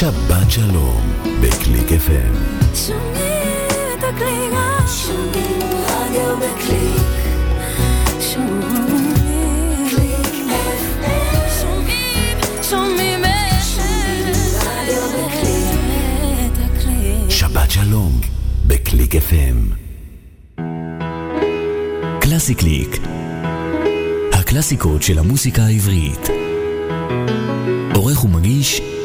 שבת שלום בקליק FM. שומעים את הקליק, שומעים רדיו בקליק. שבת שלום בקליק FM. קלאסי קליק, הקלאסיקות של המוסיקה העברית. עורך ומגיש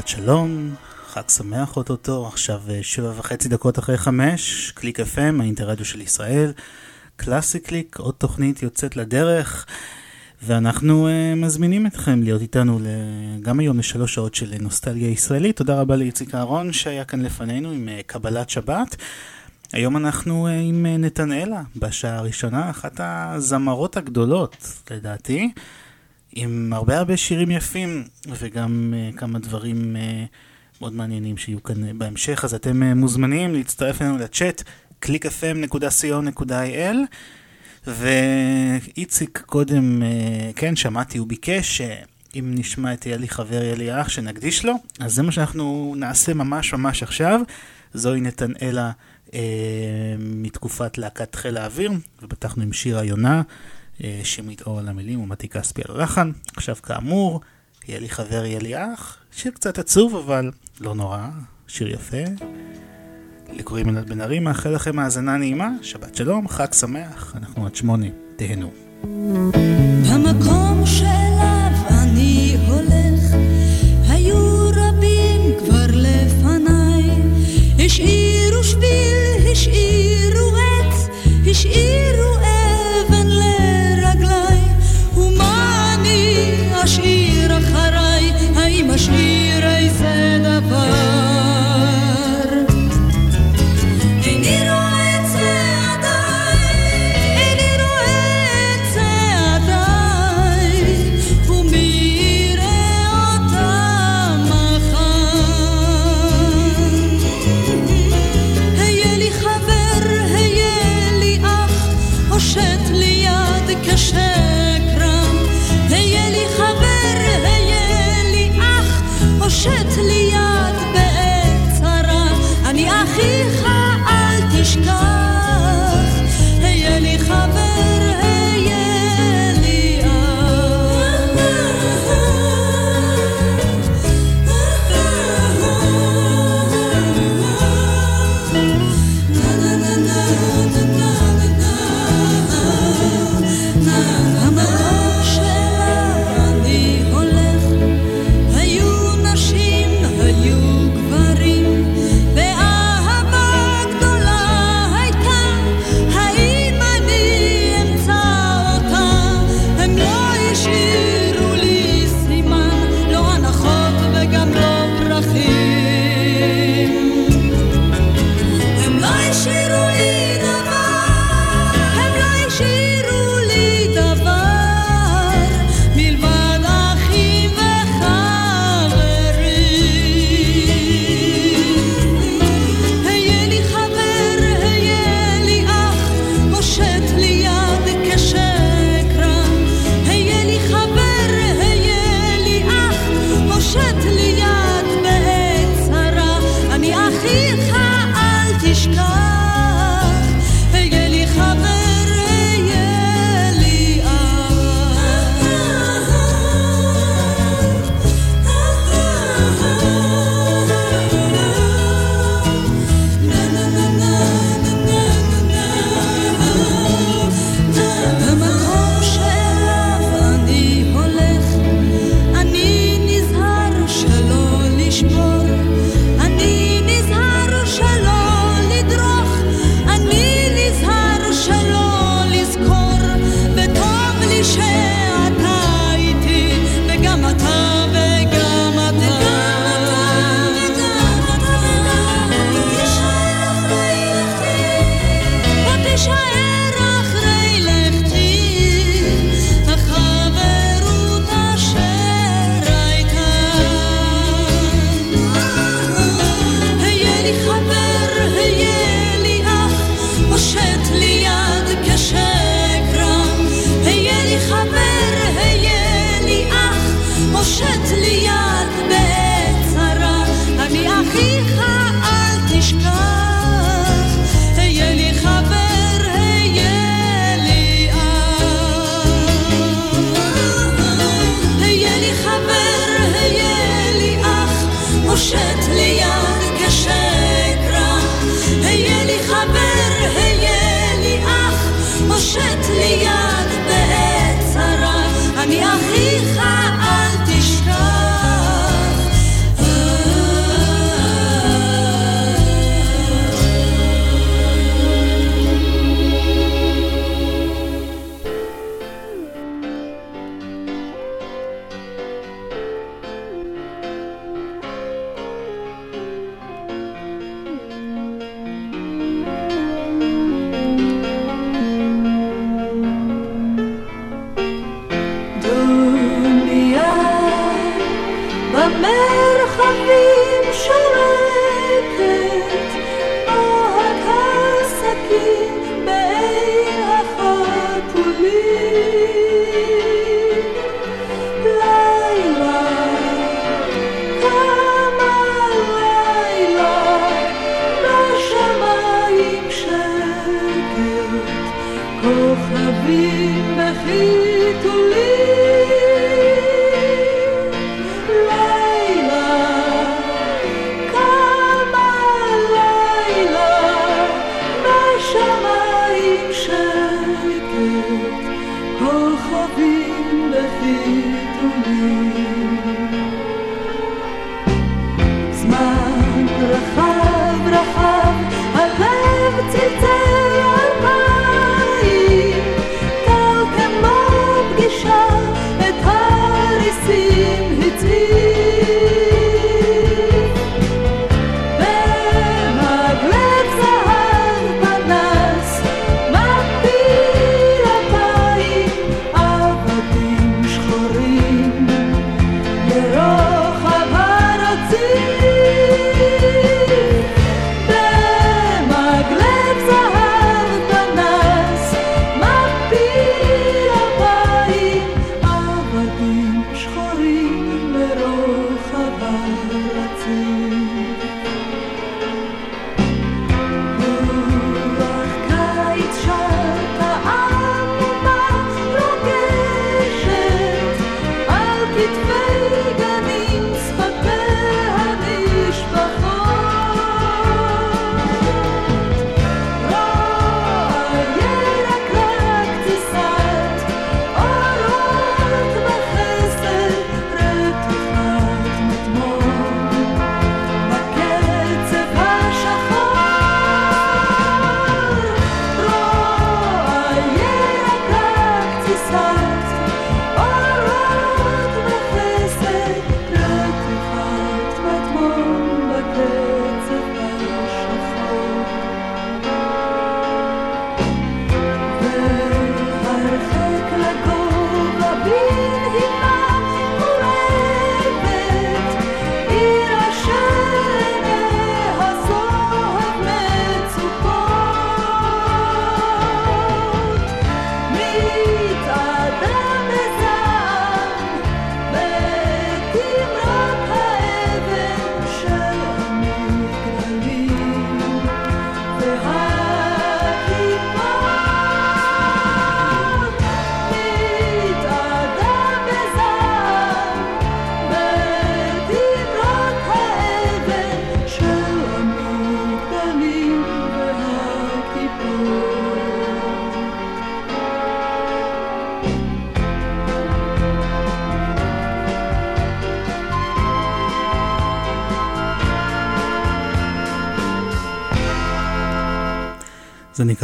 שבת שלום, חג שמח אוטוטו, עכשיו אה, שבע וחצי דקות אחרי חמש, קליק FM, האינטרדיו של ישראל, קלאסי קליק, עוד תוכנית יוצאת לדרך, ואנחנו אה, מזמינים אתכם להיות איתנו גם היום לשלוש שעות של נוסטלגיה ישראלית. תודה רבה לאיציק אהרון שהיה כאן לפנינו עם אה, קבלת שבת. היום אנחנו אה, עם אה, נתנאלה בשעה הראשונה, אחת הזמרות הגדולות לדעתי. עם הרבה הרבה שירים יפים וגם uh, כמה דברים uh, מאוד מעניינים שיהיו כאן uh, בהמשך, אז אתם uh, מוזמנים להצטרף אלינו לצ'אט www.clickfm.co.il ואיציק קודם, אה, כן, שמעתי, הוא ביקש שאם נשמע את יאלי חבר יאלי אח, שנקדיש לו, אז זה מה שאנחנו נעשה ממש ממש עכשיו. זוהי נתנאלה אה, מתקופת להקת חיל האוויר, ופתחנו עם שיר היונה, אה, שמית אור על המילים ומתי כספי על הלחן. עכשיו כאמור, יאלי חבר יאלי אח, שיר קצת עצוב אבל לא נורא, שיר יפה. לי קוראים אלעד בן ארי, מאחל לכם האזנה נעימה, שבת שלום, חג שמח, אנחנו עד שמונה, תהנו. במקום שאליו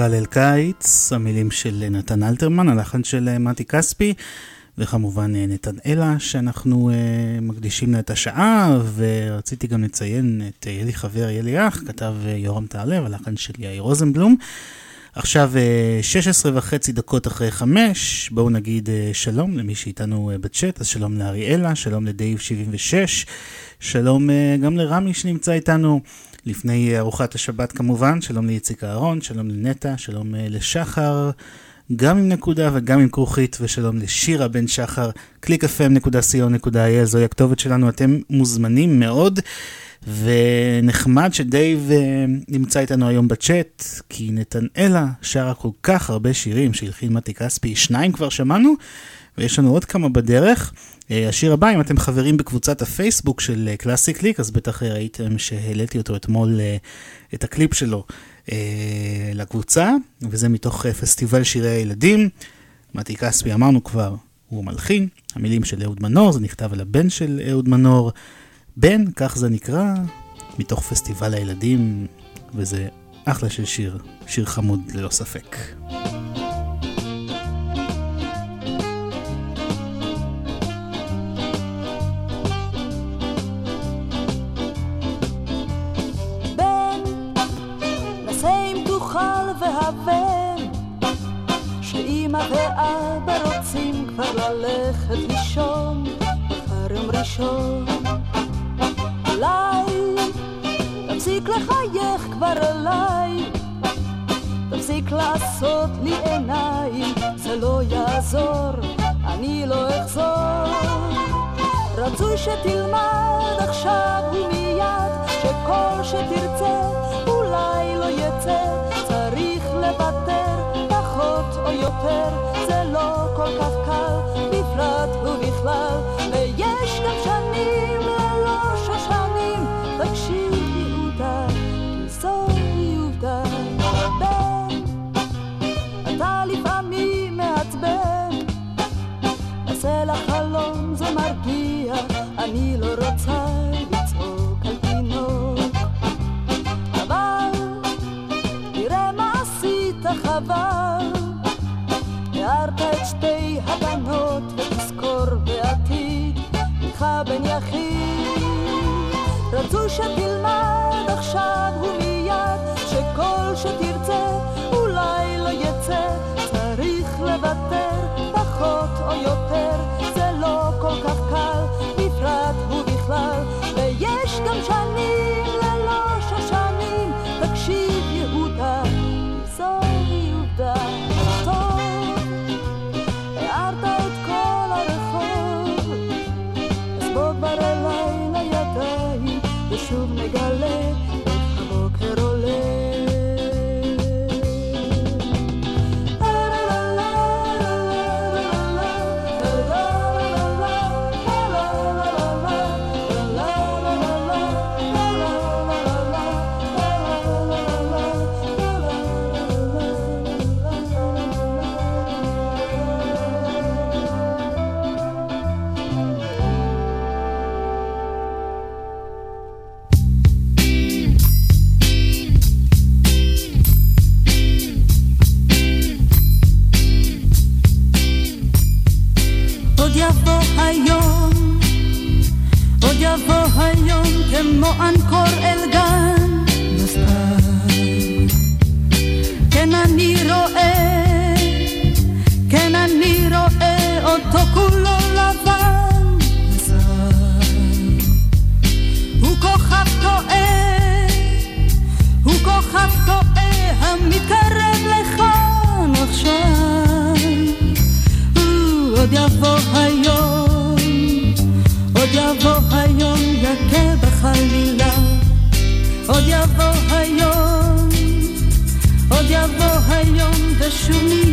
ליל קיץ, המילים של נתן אלתרמן, הלחן של אה, מתי כספי, וכמובן אה, נתנאלה, שאנחנו uh, מקדישים לה את השעה, ורציתי גם לציין את ילי חבר, ילי אח, כתב יורם תהלב, הלחן של יאיר רוזנבלום. עכשיו 16 וחצי דקות אחרי חמש, בואו נגיד שלום למי שאיתנו בצ'אט, אז שלום לאריאלה, שלום לדייב 76, שלום גם לרמי שנמצא איתנו. לפני ארוחת השבת כמובן, שלום לאיציק אהרון, שלום לנטע, שלום אה, לשחר, גם עם נקודה וגם עם כרוכית, ושלום לשירה בן שחר, www.clickfm.co.il, זוהי הכתובת שלנו, אתם מוזמנים מאוד. ונחמד שדייב אה, נמצא איתנו היום בצ'אט, כי נתנאלה שרה כל כך הרבה שירים שהלחין מתי כספי, שניים כבר שמענו, ויש לנו עוד כמה בדרך. אה, השיר הבא, אם אתם חברים בקבוצת הפייסבוק של קלאסי אה, קליק, אז בטח ראיתם שהעליתי אותו אתמול, אה, את הקליפ שלו לקבוצה, וזה מתוך פסטיבל שירי הילדים. מתי כספי אמרנו כבר, הוא מלחין, המילים של אהוד מנור, זה נכתב על הבן של אהוד מנור. בן, כך זה נקרא, מתוך פסטיבל הילדים, וזה אחלה של שיר, שיר חמוד ללא ספק. ואבא רוצים כבר ללכת לישון אחר יום ראשון. אולי תפסיק לחייך כבר אליי, תפסיק לעשות לי עיניים, זה לא יעזור, אני לא אחזור. רצוי שתלמד עכשיו ומיד, שכל שתרצה אולי לא יצא, צריך לוותר. או יותר, זה לא כל כך קל, בפרט ובכלל, ויש גם שנים ללא שושנים, תקשיבי עובדה, כי זוהי עובדה. בן, אתה לפעמים מעצבן, עשה לך חלום זה מרגיע, אני לא רוצה עכשיו ומיד שכל שתרצה אולי לא יצא צריך לוותר פחות או יותר היום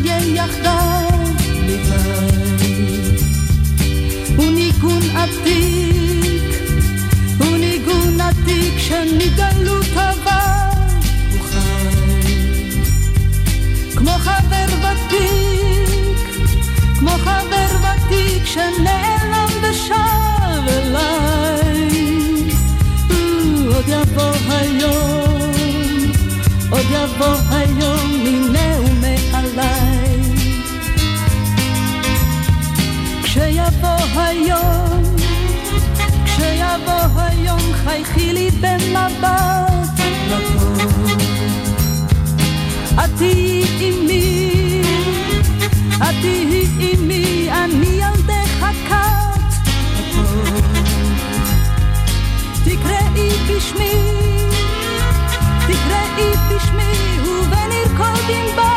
היום, כשיבוא היום חייכי לי במבט לא טוב. את תהיי עימי, את תהיי עימי, אני ילדך כת תקראי בשמי, תקראי בשמי, ובנרקוד עם בת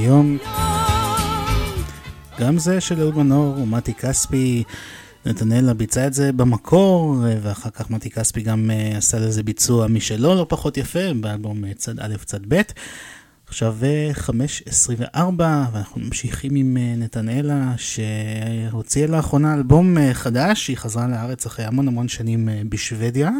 היום. גם זה של אהוד מנור ומתי כספי, נתנאלה ביצע את זה במקור, ואחר כך מתי כספי גם אה, עשה לזה ביצוע משלו, לא פחות יפה, באלבום אה, צד א' צד ב'. עכשיו אה, 5.24, ואנחנו ממשיכים עם נתנאלה, שהוציאה לאחרונה אלבום חדש, היא חזרה לארץ אחרי המון המון שנים בשוודיה,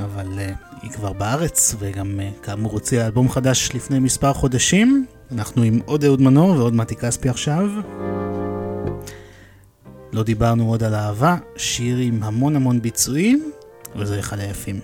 אבל היא כבר בארץ, וגם כאמור הוציאה אלבום חדש לפני מספר חודשים. אנחנו עם עוד אהוד מנור ועוד מתי כספי עכשיו. לא דיברנו עוד על אהבה, שיר עם המון המון ביצועים, וזה אחד היפים.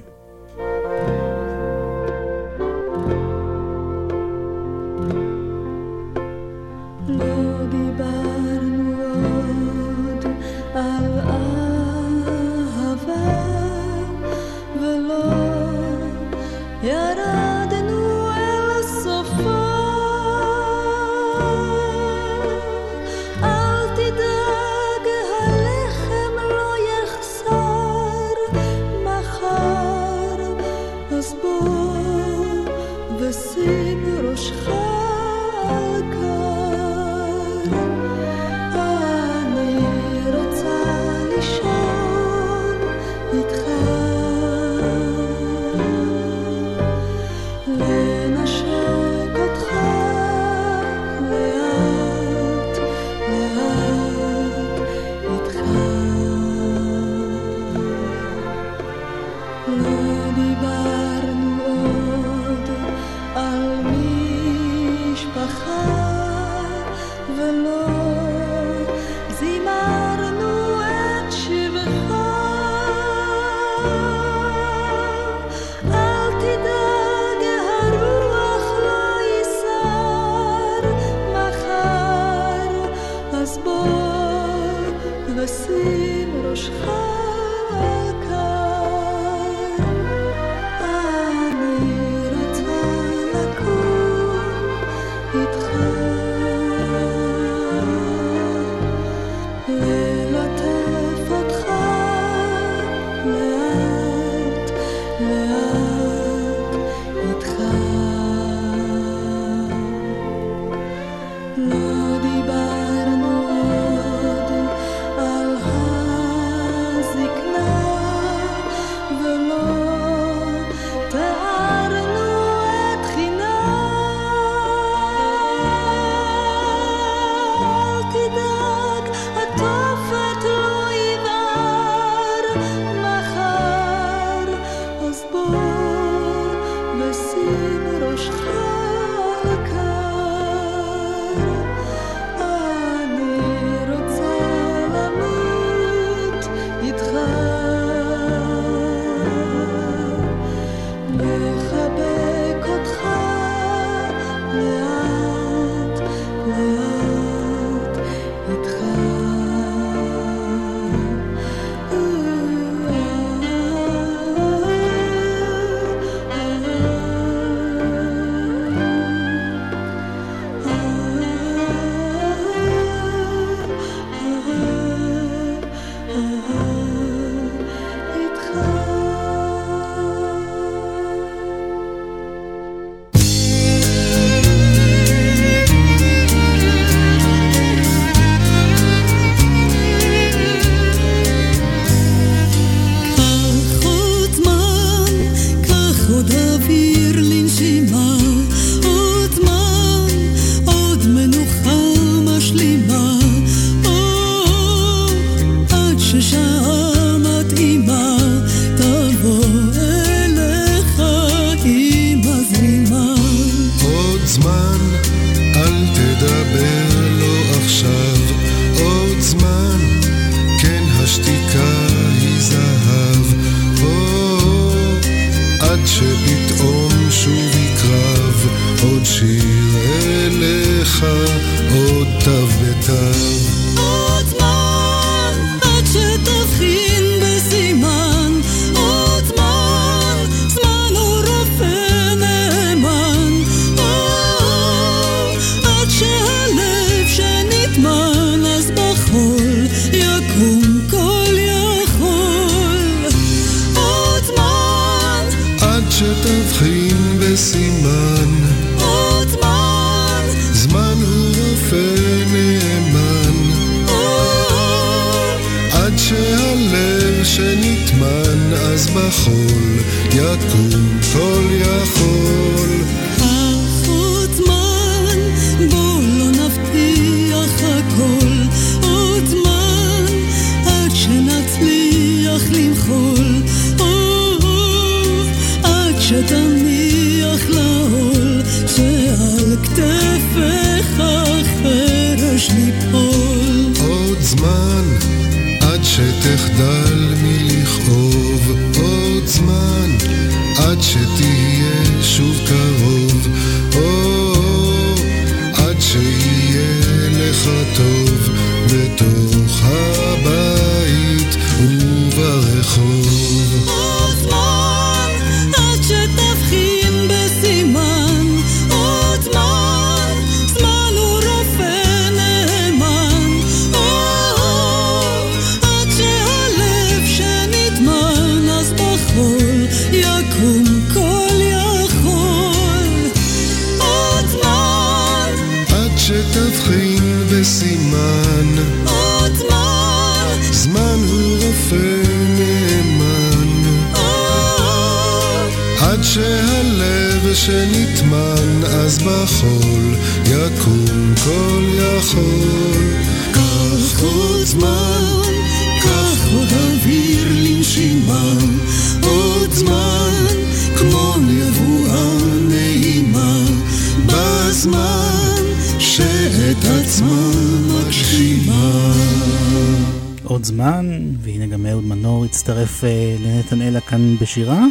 שהצטרף אה, לנתנאלה כאן בשירה.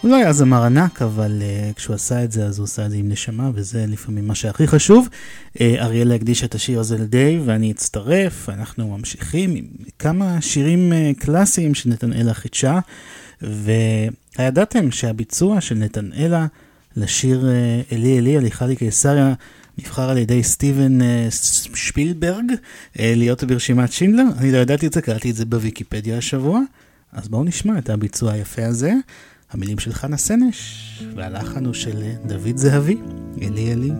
הוא לא היה זמר ענק, אבל uh, כשהוא עשה את זה, אז הוא עשה את זה עם נשמה, וזה לפעמים מה שהכי חשוב. אה, uh, אריאלה הקדיש את השיר הזה לדייב, ואני אצטרף. אנחנו ממשיכים עם כמה שירים uh, קלאסיים של נתנאלה חידשה, והידעתם שהביצוע של נתנאלה לשיר uh, אלי אלי, הליכה לקיסריה, נבחר על ידי סטיבן אה, שפילברג אה, להיות ברשימת שינדלר. אני לא ידעתי את זה, קראתי את זה בוויקיפדיה השבוע. אז בואו נשמע את הביצוע היפה הזה. המילים של חנה סנש, והלחן הוא של דוד זהבי, אלי אלי.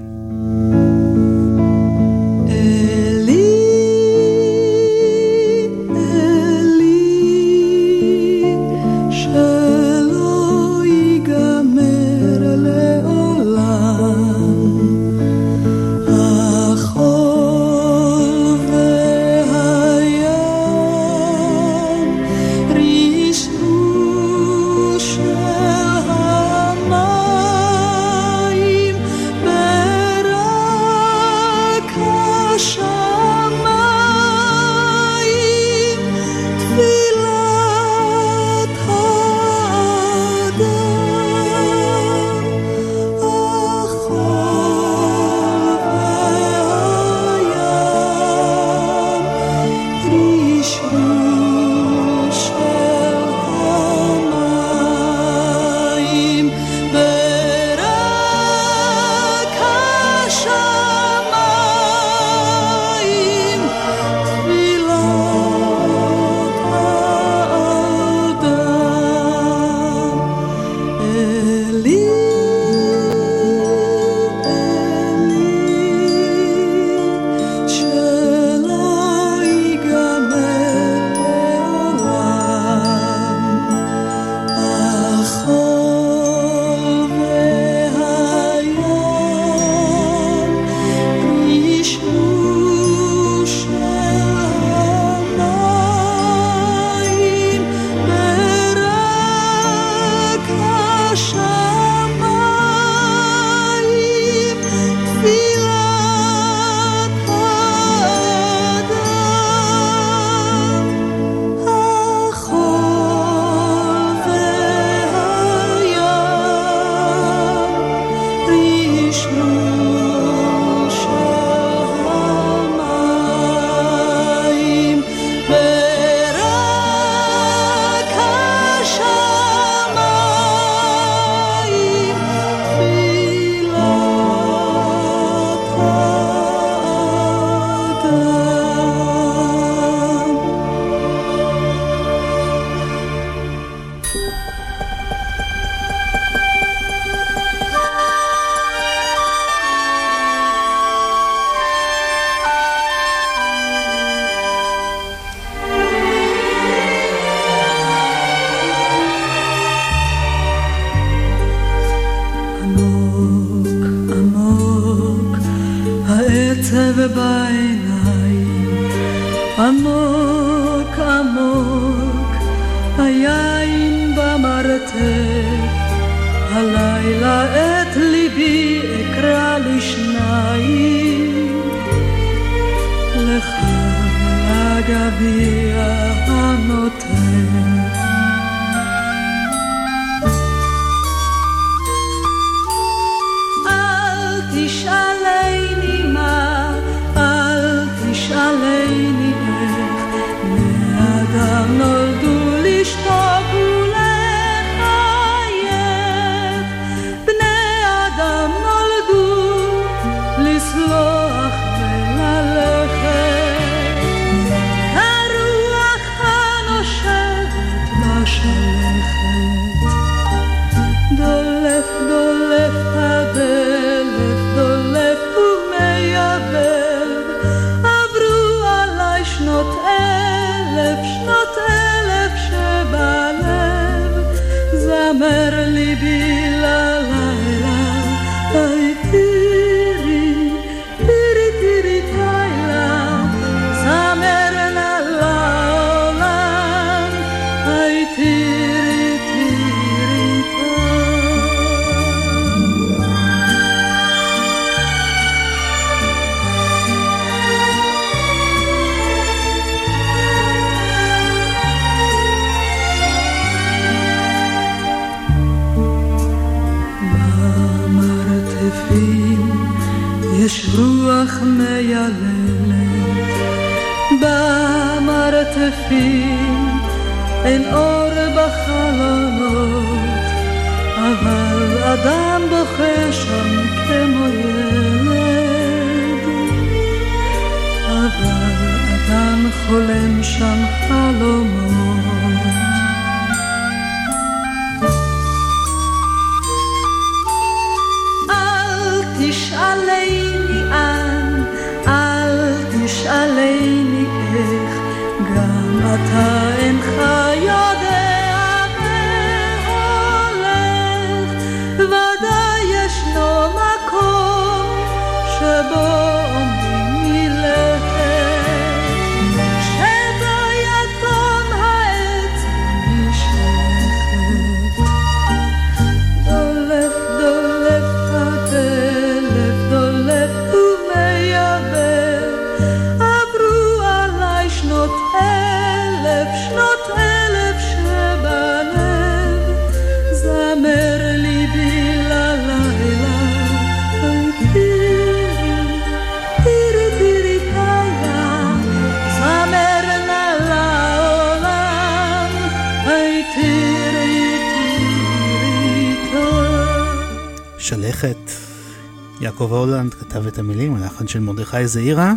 של מרדכי זעירה.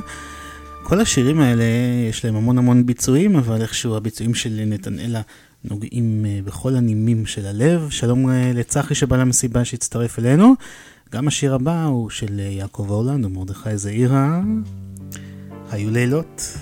כל השירים האלה, יש להם המון המון ביצועים, אבל איכשהו הביצועים של נתנאלה נוגעים אה, בכל הנימים של הלב. שלום אה, לצחי שבא למסיבה שהצטרף אלינו. גם השיר הבא הוא של אה, יעקב אורלנד ומרדכי זעירה. היו לילות.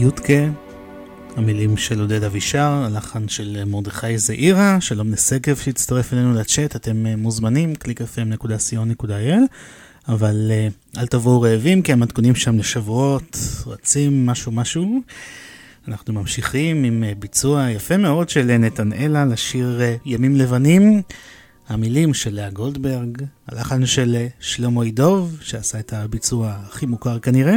יודקה, המילים של עודד אבישר, הלחן של מרדכי זעירה, שלום לשגב שהצטרף אלינו לצ'אט, אתם אה, מוזמנים, www.clickfm.co.il, אבל אה, אל תבואו רעבים כי המתכונים שם לשבועות, רצים, משהו משהו. אנחנו ממשיכים עם אה, ביצוע יפה מאוד של נתנאלה לשיר ימים לבנים. המילים של לאה גולדברג, הלחן של שלמה ידוב, שעשה את הביצוע הכי מוכר כנראה.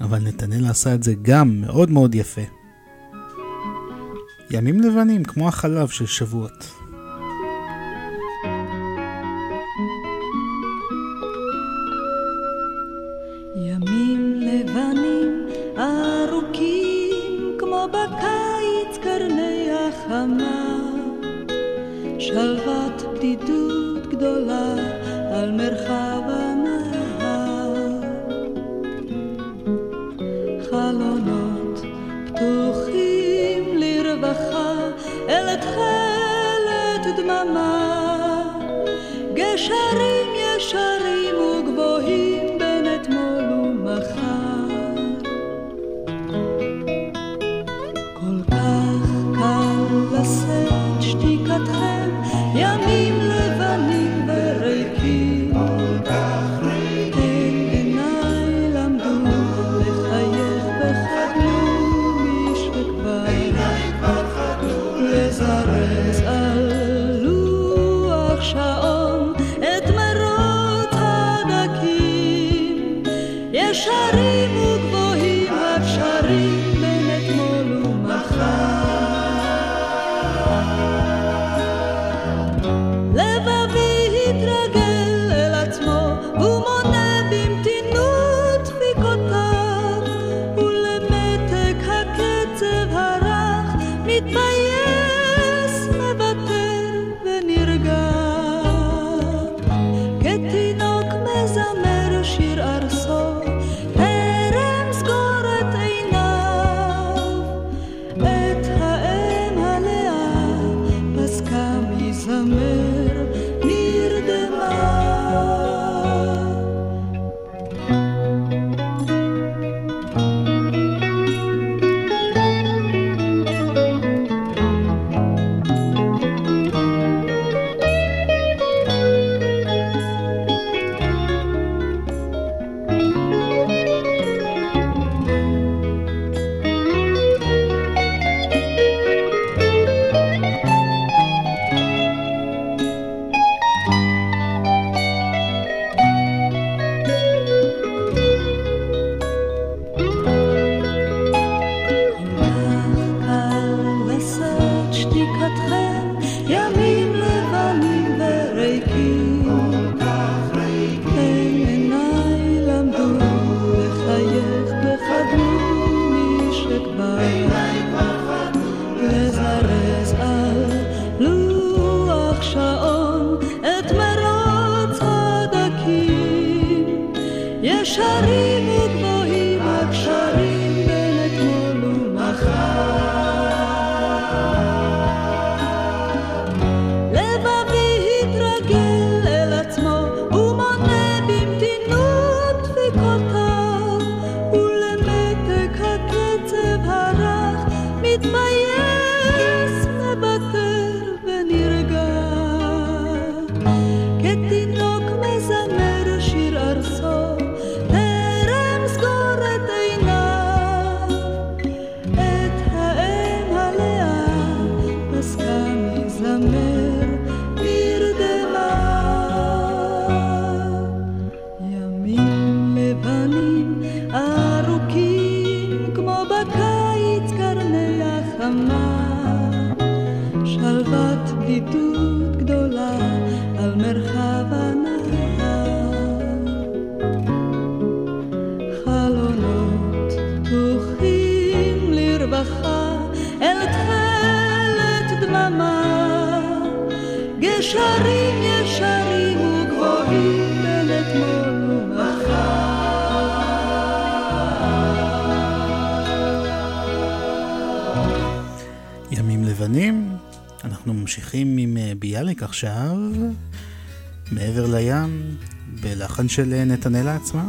אבל נתנאל עשה את זה גם מאוד מאוד יפה. ימים לבנים כמו החלב של שבועות. עכשיו, מעבר לים, בלחן של נתנאלה עצמה.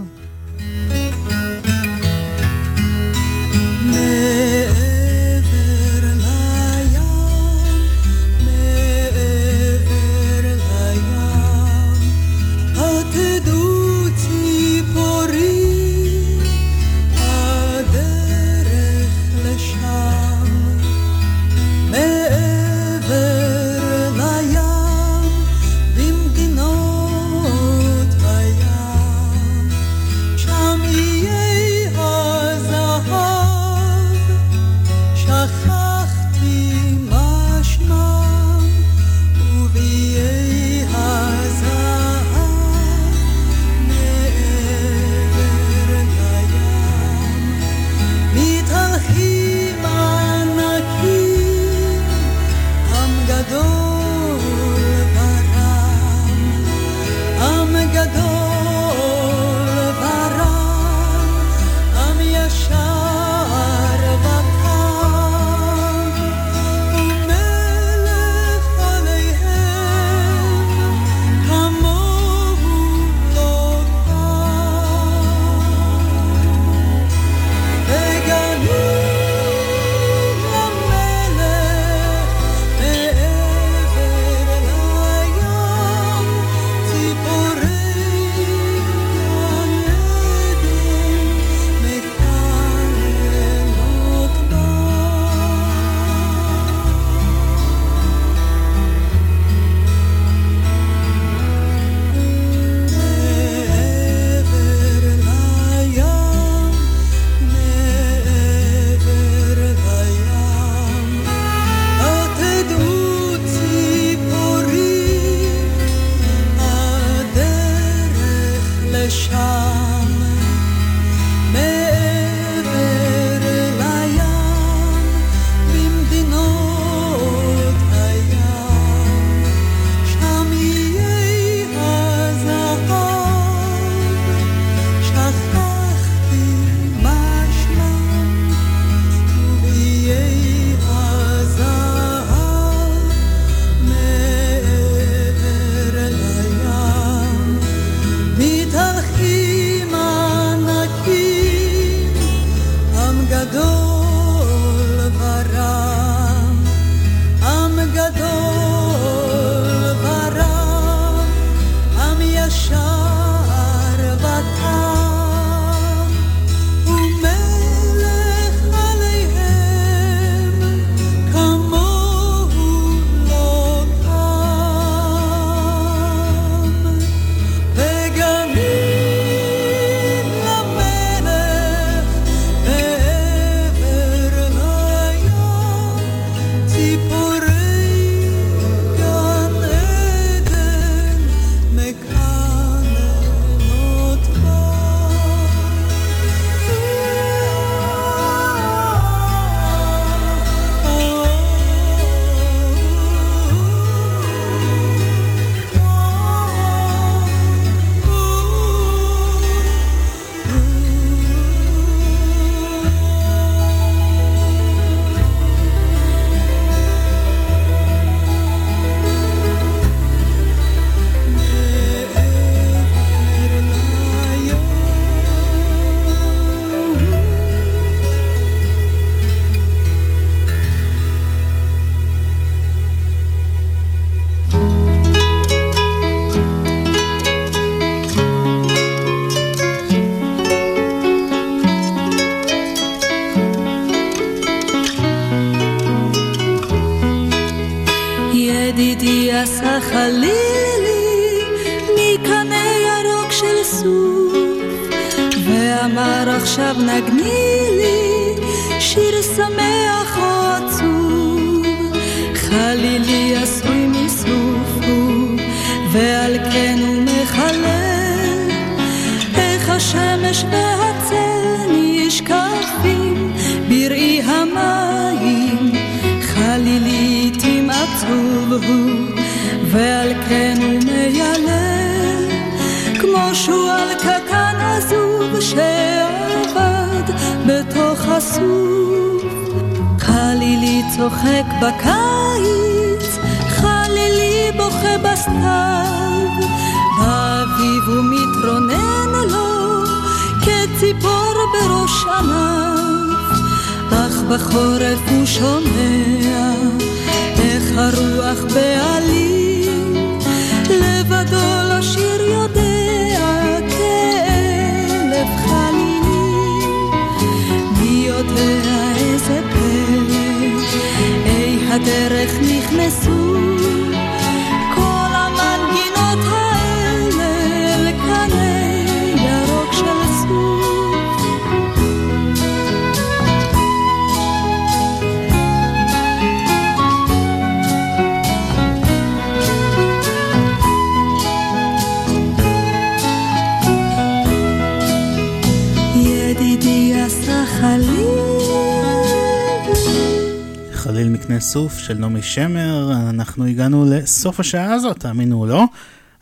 שמר, אנחנו הגענו לסוף השעה הזאת, תאמינו או לא.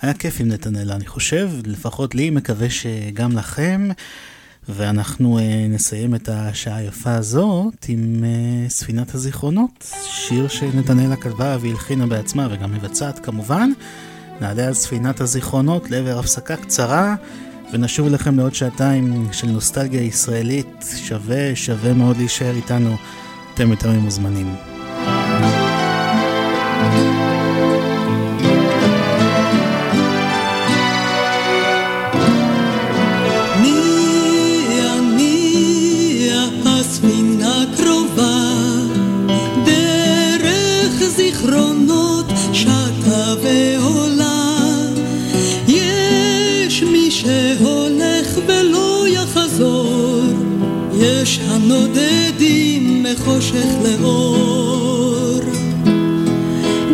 היה כיף עם נתנאלה, אני חושב, לפחות לי, מקווה שגם לכם. ואנחנו uh, נסיים את השעה היפה הזאת עם uh, ספינת הזיכרונות, שיר שנתנאלה כתבה והלחינה בעצמה וגם מבצעת כמובן. נעלה על ספינת הזיכרונות לעבר הפסקה קצרה, ונשוב אליכם לעוד שעתיים של נוסטלגיה ישראלית. שווה, שווה מאוד להישאר איתנו. אתם יותר ממוזמנים. מחושך לאור.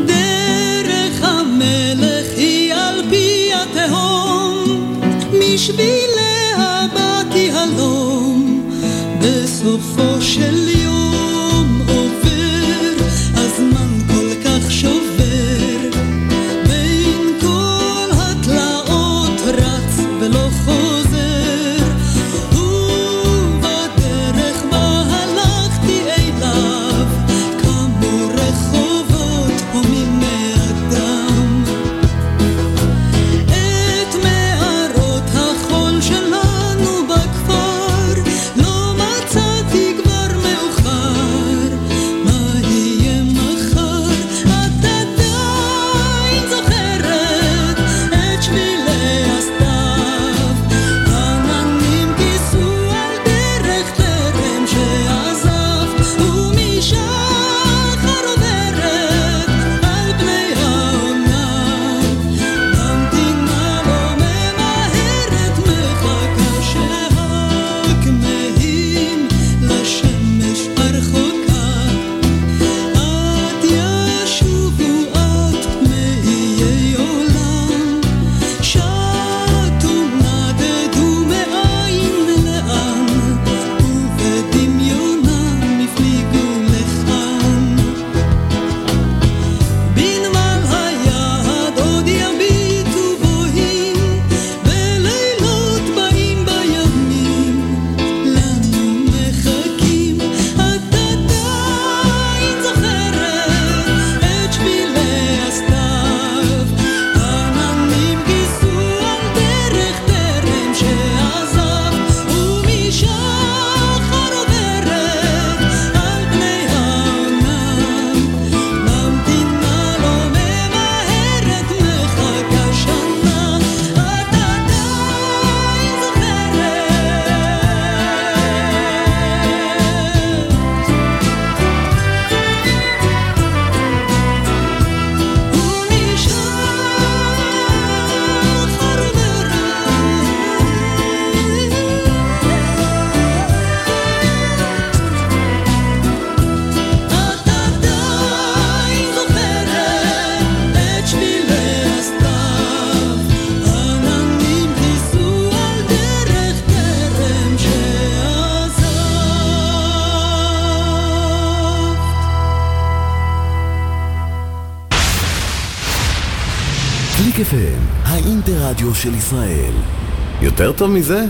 דרך המלך היא על פי התהום, משביליה באתי הלום, בסופו של ישראל. יותר טוב מזה?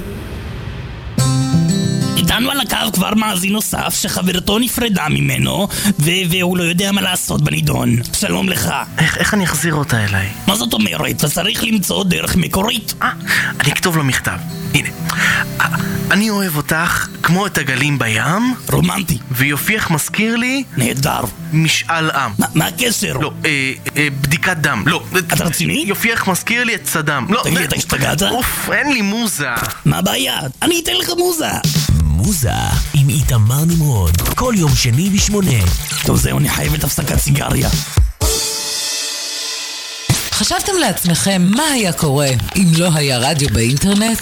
איתנו על הקו כבר מאזין נוסף שחברתו נפרדה ממנו ו- והוא לא יודע מה לעשות בנידון. שלום לך. איך, איך אני אחזיר אותה אליי? מה זאת אומרת? אתה צריך למצוא דרך מקורית. אה, אני אכתוב לו מכתב. הנה. אה, אני אוהב אותך כמו את הגלים בים. רומנטי. ויופייך מזכיר לי... נהדר. משאל עם. מה, מה הקשר? לא, אה, אה, בדיקת דם. לא. אתה רציני? יופייך מזכיר לי את סדאם. לא. תגיד, אתה השתגעת? אוף, אין לי מוזה. מה הבעיה? אני אתן לך מוזה. מוזה עם איתמר נמרוד, כל יום שני בשמונה. טוב זהו, אני חייבת הפסקת סיגריה. חשבתם לעצמכם מה היה קורה אם לא היה רדיו באינטרנט?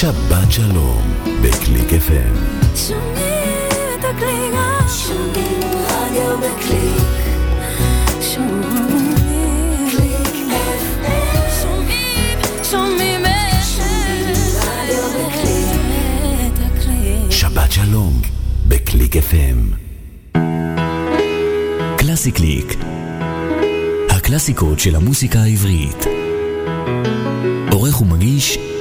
שבת שלום בקליק FM. שומעים את הקליק. שומעים רדיו בקליק. שומעים קליק FM. שומעים, שומעים רדיו בקליק. שבת שלום בקליק FM. קלאסי קליק. הקלאסיקות של המוסיקה העברית. עורך ומגיש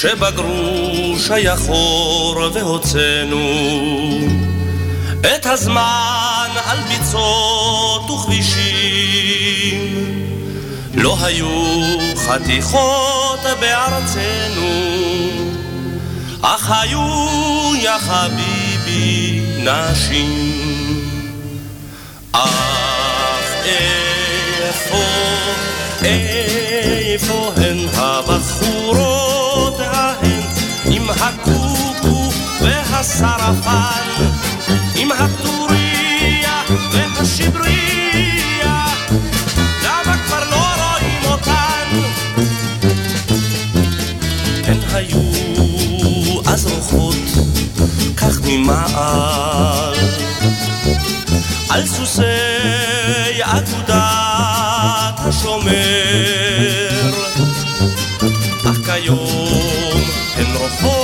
כשבגרוש היה חור והוצאנו את הזמן על ביצות וכבישים. לא היו חתיכות בארצנו אך היו יא חביבי נשים. אך איפה, איפה הן הבחורות ההן עם הקוקו והסרפן עם הטוריה והשבריה למה כבר לא רואים אותן? הן היו אז רוחות כך ממעל על סוסי אגודת השומר for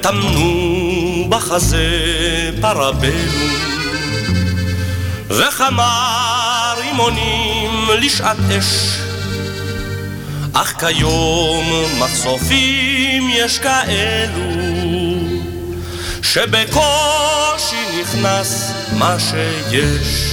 טמנו בחזה פרבלום וכמה רימונים לשעת אש אך כיום מחשופים יש כאלו שבקושי נכנס מה שיש.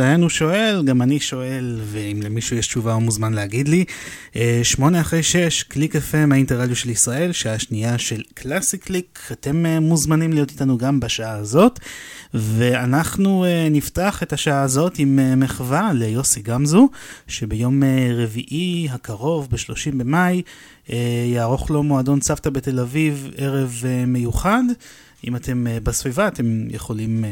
הוא שואל, גם אני שואל, ואם למישהו יש תשובה הוא מוזמן להגיד לי. אה, שמונה אחרי שש, קליק FM, האינטרדיו של ישראל, שעה שנייה של קלאסי קליק. אתם אה, מוזמנים להיות איתנו גם בשעה הזאת, ואנחנו אה, נפתח את השעה הזאת עם מחווה ליוסי גמזו, שביום רביעי הקרוב, ב-30 במאי, יערוך לו מועדון צוותא בתל אביב ערב מיוחד. אם אתם uh, בסביבה אתם יכולים uh,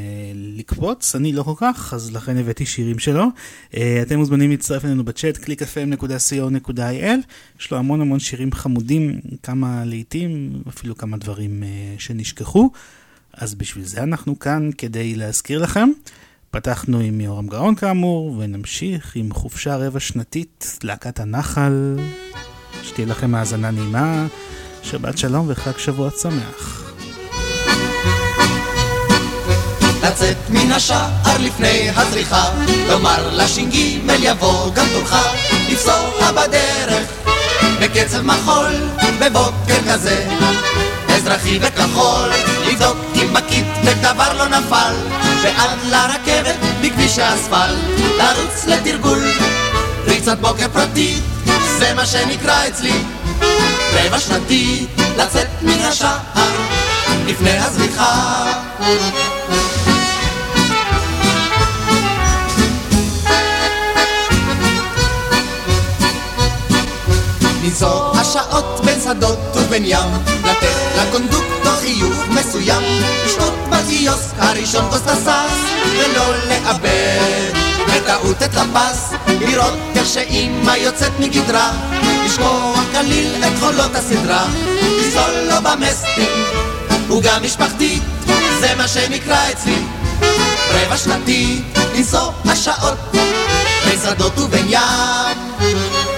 לקפוץ, אני לא כל כך, אז לכן הבאתי שירים שלו. Uh, אתם מוזמנים להצטרף אלינו בצ'אט, www.clickfm.co.il, יש לו המון המון שירים חמודים, כמה לעיתים, אפילו כמה דברים שנשכחו. אז בשביל זה אנחנו כאן, כדי להזכיר לכם. פתחנו עם יורם גאון כאמור, ונמשיך עם חופשה רבע שנתית, להקת הנחל. שתהיה לכם האזנה נעימה, שבת שלום וחג שבוע שמח. לצאת מן השער לפני הזריחה, לומר לש"ג יבוא גם תורך, לפסוע בדרך בקצב מחול, בבוקר כזה. אזרחי וכחול, לבדוק אם בקיט ודבר לא נפל, ועד לרכבת בכביש האספל, לרוץ לתרגול, ריצת בוקר פרטית, זה מה שנקרא אצלי רבע שנתי, לצאת מן השער לפני הזריחה. לנסוע השעות בין שדות ובין ים, לתת לקונדוקטור חיוך מסוים, לשתות בקיוסק הראשון כוס תסס, ולא לאבד בטעות את הפס, לראות איך שאימא יוצאת מגדרה, לשמוע כליל את חולות הסדרה, לסלול לו במסטינג, עוגה משפחתית, זה מה שנקרא אצלי. רבע שנתי, לנסוע השעות בין שדות ובין ים.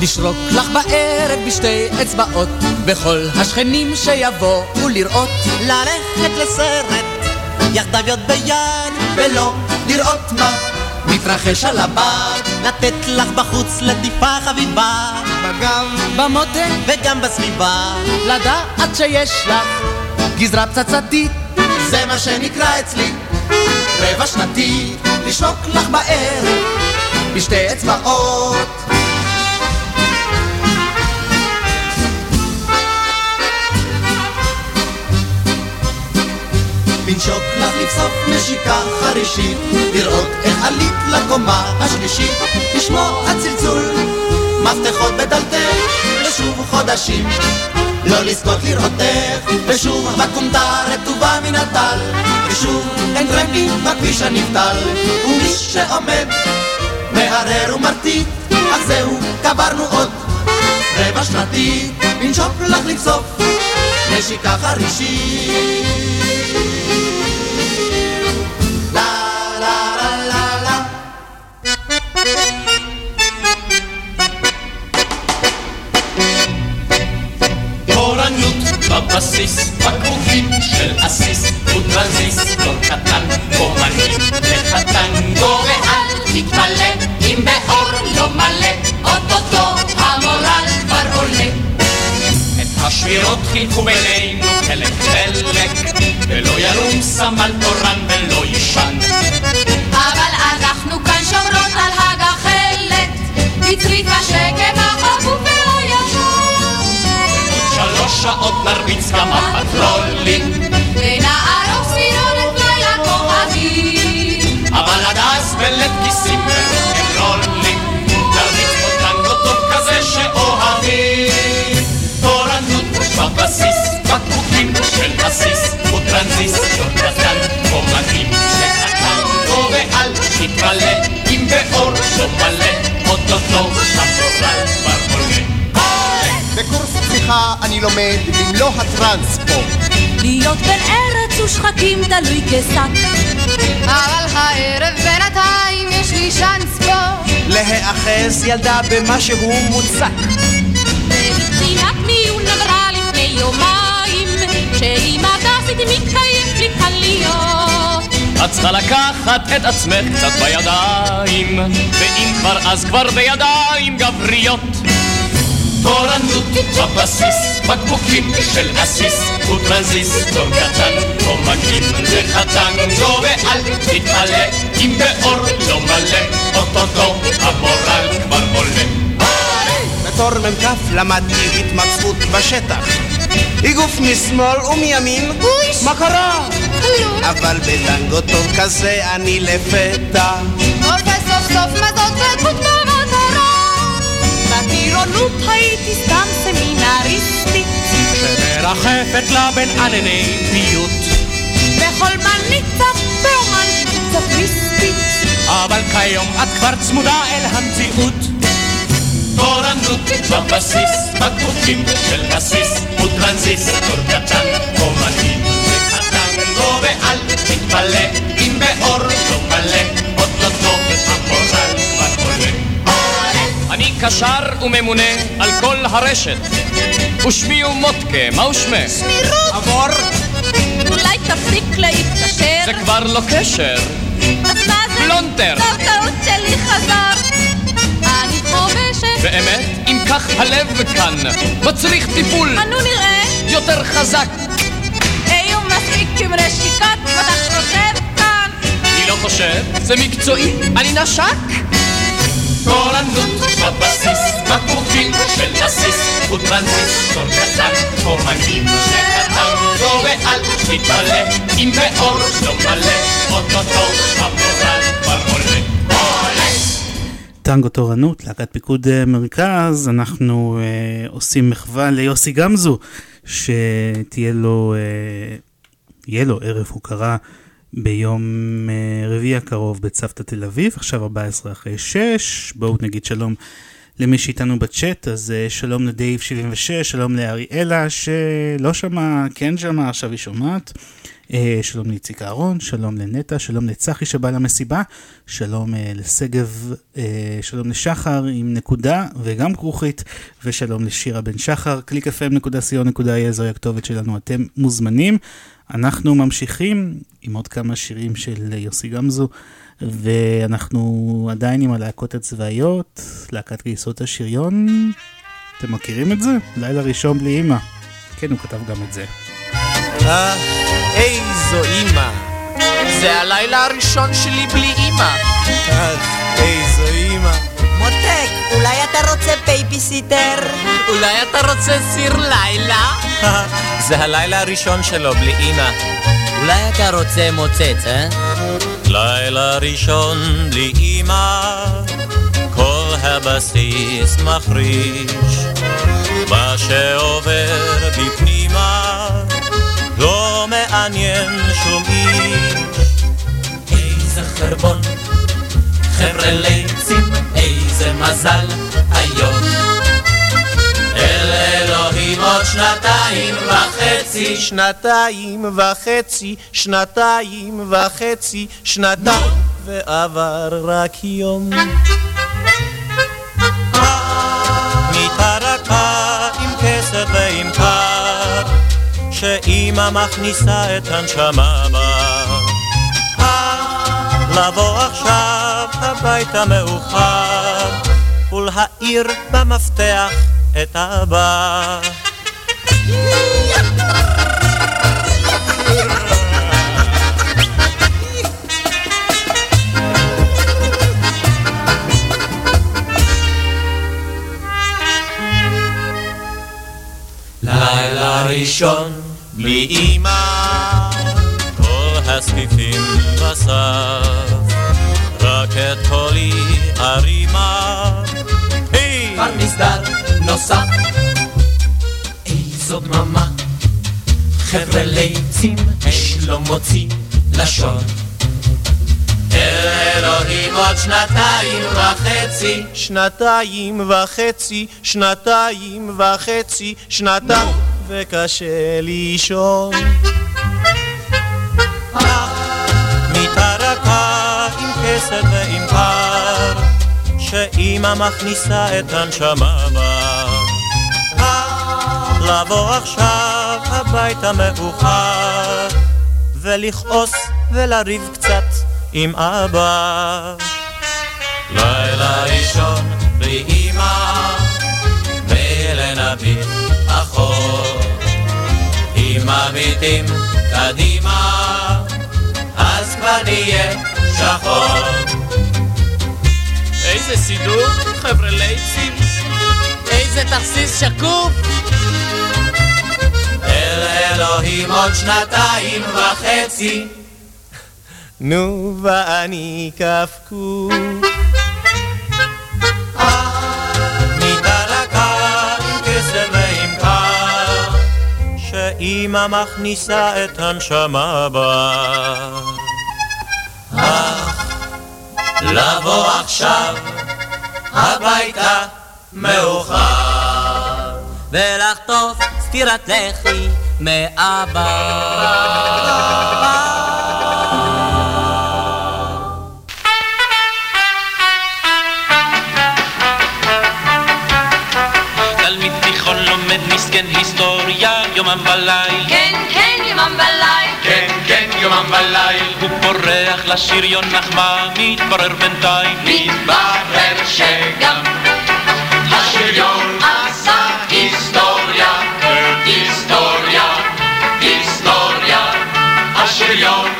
לשרוק לך בערב בשתי אצבעות בכל השכנים שיבואו לראות. ללכת לסרט יחדיו יד ביד ולא לראות מה מתרחש על הבד. לתת לך בחוץ לטיפה חביבה בגב, במותן וגם בסביבה. לדעת שיש לך גזרה פצצתית זה מה שנקרא אצלי. רבע שנתי לשרוק לך בערב בשתי אצבעות לנשוק לך לבסוף נשיקה חרישית, לראות איך עלית לקומה השלישית, לשמוע צלצול, מפתחות בדלתך, ושוב חודשים, לא לזכות לראותך, ושוב בכומתה רטובה מן הטל, ושוב אין טרמפים בכביש הנבטל, ומי שעומד מהרר ומרטיט, אך זהו, קברנו עוד רבע שנתי, לנשוק לך לבסוף, נשיקה חרישית. בבסיס, בקבוקים של עסיס, וטרנזיסטור קטן, אומנים לך טנגו, ואל תתמלא אם באור לא מלא, אוטוטו המורל כבר עולה. את השבירות חילקו בינינו חלק חלק, ולא ילום סמל תורן ולא יישן. אבל אנחנו כאן שומרות על הגחלת, בצריף השקם החבוב ולא ישן. שלוש שעות נרביץ כמה פטרולים, ונערוך ספירונת לילה כוכבים. אבל עד אז בלית כיסים ורוקנרולים, נרביץ פה טנגו טוב כזה שאוהבים. תורנות בבסיס, בקבוקים של עסיס, וטרנזיסטור קטן, אומנים שהטנגו ואל תתמלא, אם באור לא מלא, אוטוטו המורל כבר עולה. בקורס פתיחה אני לומד במלוא הטרנספו. להיות בן ארץ ושחקים תלוי כשק. אבל הערב בינתיים יש לי שאנס פה. להיאחז ילדה במה שהוא מוצק. מבחינת מיון אמרה לפני יומיים, שאם הדסית מתקיים לי קל להיות. את צריכה לקחת את עצמך קצת בידיים, ואם כבר אז כבר בידיים גבריות. תורנות בבסיס, בקבוקים של עסיס, וטרנזיסטור קטן, עומקים לחטנגו, ואל תתמלא, אם באור לא מלא, אוטוטו המורל כבר עולה. בתור מ"כ למדתי התמצאות בשטח. איגוף משמאל ומימין, מה קרה? כלום. אבל בטנגו טוב כזה אני לפתע. וסוף סוף מזאת ודמות במטרה. בטירונות הייתי סתם סמינריסטית. שמרחפת לה בין ענני פיוט, בכל מניצה ברומנטית קצת מיסטית. אבל כיום את כבר צמודה אל המציאות. תורנות בבסיס, בקבוקים של עסיס, וטרנזיסטור קטן, אומנים לחטנגו, ואל תתפלא, אם באור לא מלא, קשר וממונה על כל הרשת, ושמי הוא מוטקה, מהו שמך? שמי רות. עבור. אולי תפסיק להתקשר? זה כבר לא קשר. אז מה זה? פלונטר. טוב, טעות שלי חזר. אני חובשת. באמת? אם כך הלב כאן מצריך טיפול אנו נראה. יותר חזק. היו מספיק עם נשיקות, מה אתה חושב כאן? אני לא חושב, זה מקצועי, אני נשק. תורנות בבסיס, בקבוקים של עסיס, וטרנזיסטור קטן, אומנים שקטן, ואל תתמלא, אם באור לא מלא, אוטוטו המורל כבר עולה. טנגו תורנות, להקת פיקוד מרכז, אנחנו אה, עושים מחווה ליוסי גמזו, שתהיה לו, אה, לו ערב הוקרה ביום אה, רביעי הקרוב בצוותא תל אביב, עכשיו 14 אחרי 6, בואו נגיד שלום למי שאיתנו בצ'אט, אז אה, שלום לדייב 76, שלום לאריאלה שלא שמע, כן שמע, עכשיו היא שומעת. אה, שלום לאיציק אהרון, שלום לנטע, שלום לצחי שבא למסיבה, שלום לשגב, שלום לשחר עם נקודה וגם כרוכית, ושלום לשירה בן שחר, www.clickfm.co.il זוהי הכתובת שלנו, אתם מוזמנים. אנחנו ממשיכים עם עוד כמה שירים של יוסי גמזו, ואנחנו עדיין עם הלהקות הצבאיות, להקת גייסות השריון, אתם מכירים את זה? לילה ראשון בלי אימא. כן, הוא כתב גם את זה. אה, איזו אימא. זה הלילה הראשון שלי בלי אימא. אך, איזו אימא. מותק, אולי אתה רוצה בייביסיטר? אולי אתה רוצה סיר לילה? זה הלילה הראשון שלו בלי אימא. אולי אתה רוצה מוצץ, אה? לילה ראשון בלי אמא, כל הבסיס מחריש. מה שעובר בפנימה לא מעניין שום איש. איזה חרבון, חבר'ה ליצים, איזה מזל היום. אל אלוהים עוד שנתיים וחצי, שנתיים וחצי, שנתיים וחצי, שנתיים, ועבר רק יום. עם כסף ועם קר, שאימא מכניסה את הנשמה בה. לבוא עכשיו הביתה מאוחר, ולהאיר במפתח את הבא. לילה ראשון בלי אמא, כל הזקיפים בסף, רק את קולי הרימה. כבר מסדר נוסף, איזו דממה, חבר'ה ליצים, אש לא מוציא לשון. אל אלוהים עוד שנתיים וחצי, שנתיים וחצי, שנתיים וחצי, שנתיים, וקשה לישון. כסף ועם קר, שאימא מכניסה את הנשמה בה. לבוא עכשיו הביתה מאוחר, ולכעוס ולריב קצת עם אבא. לילה ראשון בלי אמא, ולנביט אחור. אם מביטים קדימה, אז כבר נהיה שחור. איזה סידור, חבר'ה לייצים. איזה תכסיס שקוף. אל אלוהים עוד שנתיים וחצי. נו, ואני קפקוף. קר, שאימא מכניסה את הנשמה בה. לבוא עכשיו הביתה מאוחר, ולחטוף סטירת לחי מאבא. תלמיד תיכון לומד מסכן היסטוריה יומם וליל כן, כן, יומם וליל. כן, כן, יומם וליל הוא פורח לשריון אך מה מתברר בינתיים? מתברר שגם השריון עשה היסטוריה, היסטוריה, היסטוריה. השריון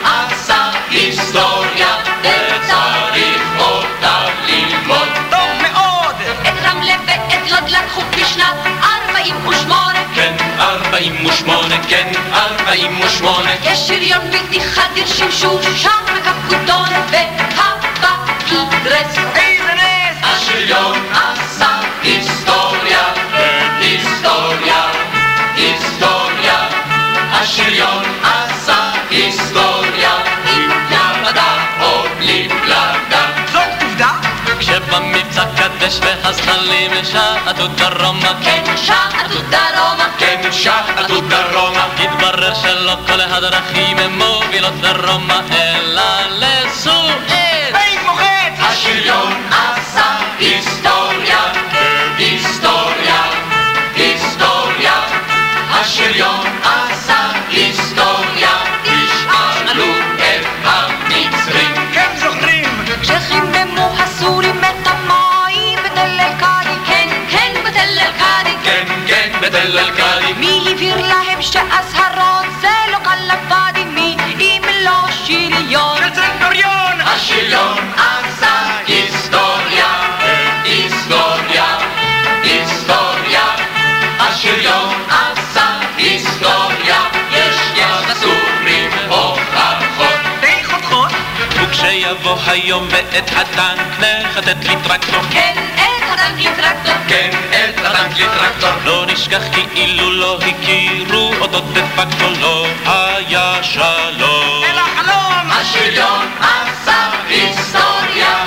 כן, ארבעים ושמונה יש שריון בלתי חדיר שימשו שם בקפקודון והבאקידרס. איזה נס! השריון עשה קדש והזחלים שעטו דרומה. כן, שעטו דרומה. כן, שעטו דרומה. התברר שלא כל הדרכים הן מובילות דרומה אלא לסואץ בית מוחץ! השריון. עשה היום ואת הטנק נחטט לי טרקטור כן, את הטנק לטרקטור. כן, את הטנק לטרקטור לא נשכח כאילו לא הכירו אותו דה פקטו לא היה שלום אל החלום! השריון עשה היסטוריה,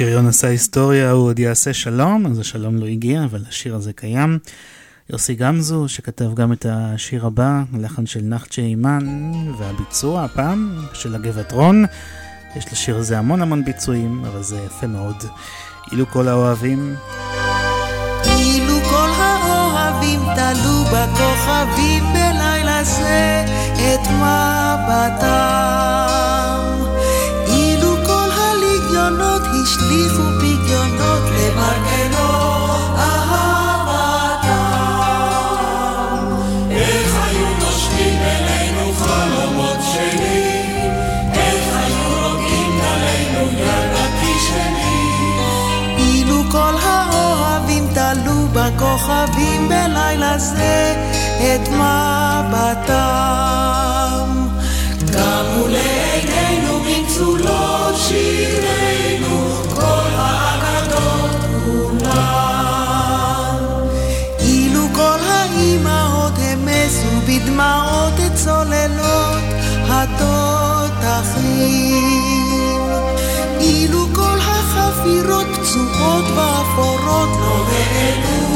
שריון עשה היסטוריה, הוא עוד יעשה שלום, אז השלום לא הגיע, אבל השיר הזה קיים. יוסי גמזו, שכתב גם את השיר הבא, לחן של נחצ'ה אימן, והביצוע הפעם של הגבעת רון. יש לשיר הזה המון המון ביצועים, אבל זה יפה מאוד. אילו כל האוהבים. אילו כל האוהבים תלו בכוכבים בלילה זה את מבטם. בכוכבים בלילה זה את מבטם. קמו לעינינו מצולות שירינו, כל האגדות כולן. אילו כל האימהות המסו בדמעות את צוללות התותחים. אילו כל החפירות פצועות ואפורות לא העלו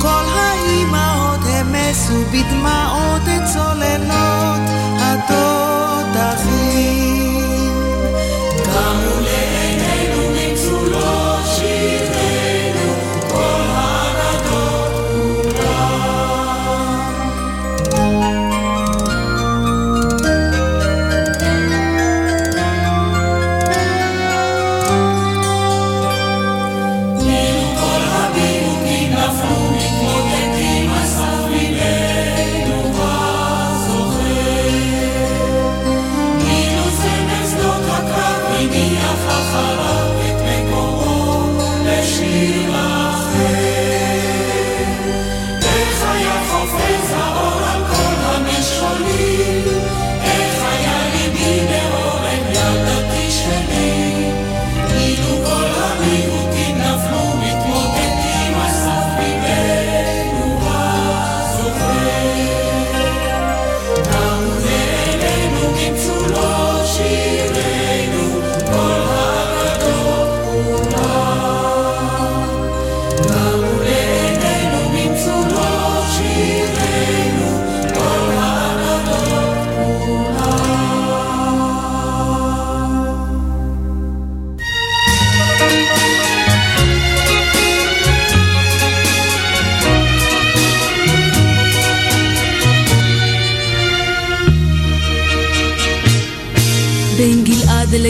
כל האימהות המסו בדמעות את צוללות התותחים.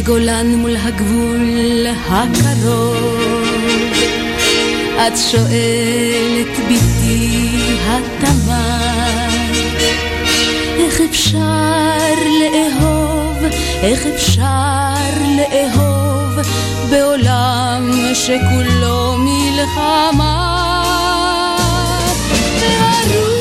לגולן מול הגבול הקרוב. את שואלת בתי התמר, איך אפשר לאהוב, איך אפשר לאהוב בעולם שכולו מלחמה? והרוח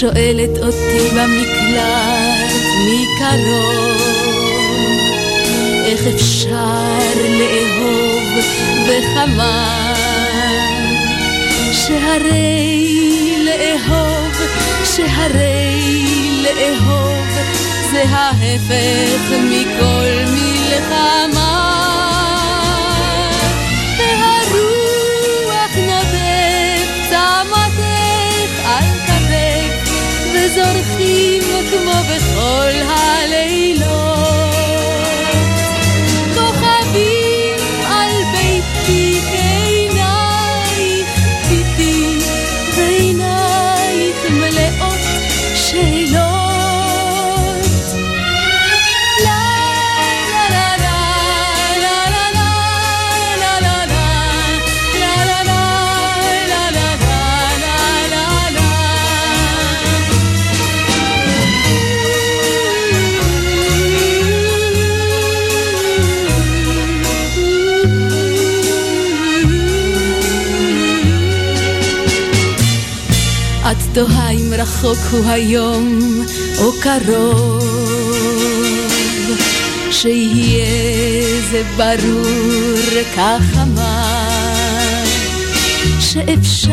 שואלת אותי במקלט מקרוב איך אפשר לאהוב בכמה שהרי לאהוב, שהרי לאהוב זה ההפך מכל מלחמה תוהה אם רחוק הוא היום או קרוב. שיהיה זה ברור כך אמר, שאפשר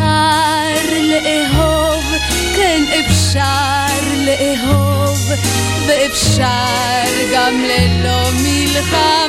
לאהוב, כן אפשר לאהוב, ואפשר גם ללא מלחמה.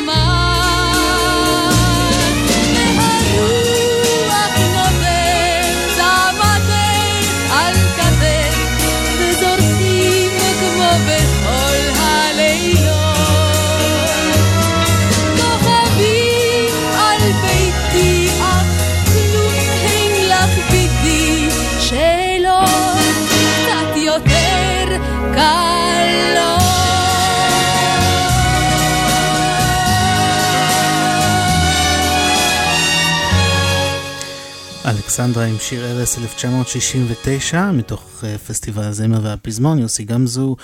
אלכסנדרה עם שיר ארס 1969 מתוך אה, פסטיבל הזמר והפזמון, יוסי גמזו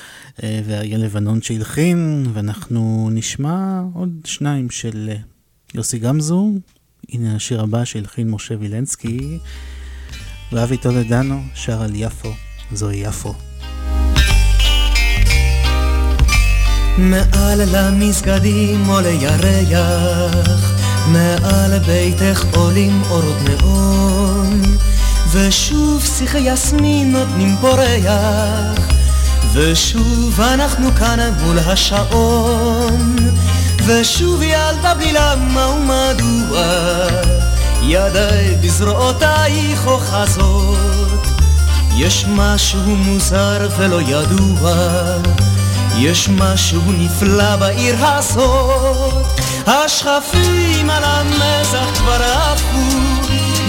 אה, ואריה לבנון שהלחין, ואנחנו נשמע עוד שניים של אה, יוסי גמזו. הנה השיר הבא שהלחין משה וילנסקי, ואבי טולדנו שר על יפו, זוהי יפו. מעל למסגדים עולה ירח, מעל ביתך עולים אורות נאון, ושוב שיחי יסמין נותנים ריח, ושוב אנחנו כאן מול השעון, ושוב ילדה בלי למה ומדוע, ידיי בזרועותייך אוחזות, יש משהו מוזר ולא ידוע. יש משהו נפלא בעיר הזאת, השכפים על המזח כבר עפו,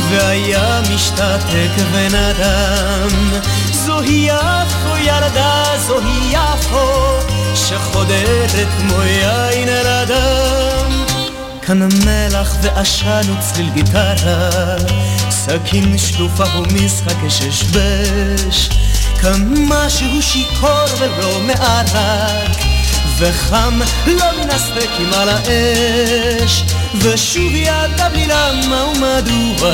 והיה משתתק ונדם. זוהי יפו ילדה, זוהי יפו, שחודרת כמו יין אל הדם. כאן מלח ועשן וצליל גיטרה, סכין שלופה ומשחק ששבש. כאן משהו שיכור ולא מערק, וחם לא מן הסדקים על האש, ושוב ידה בלי למה ומדוע,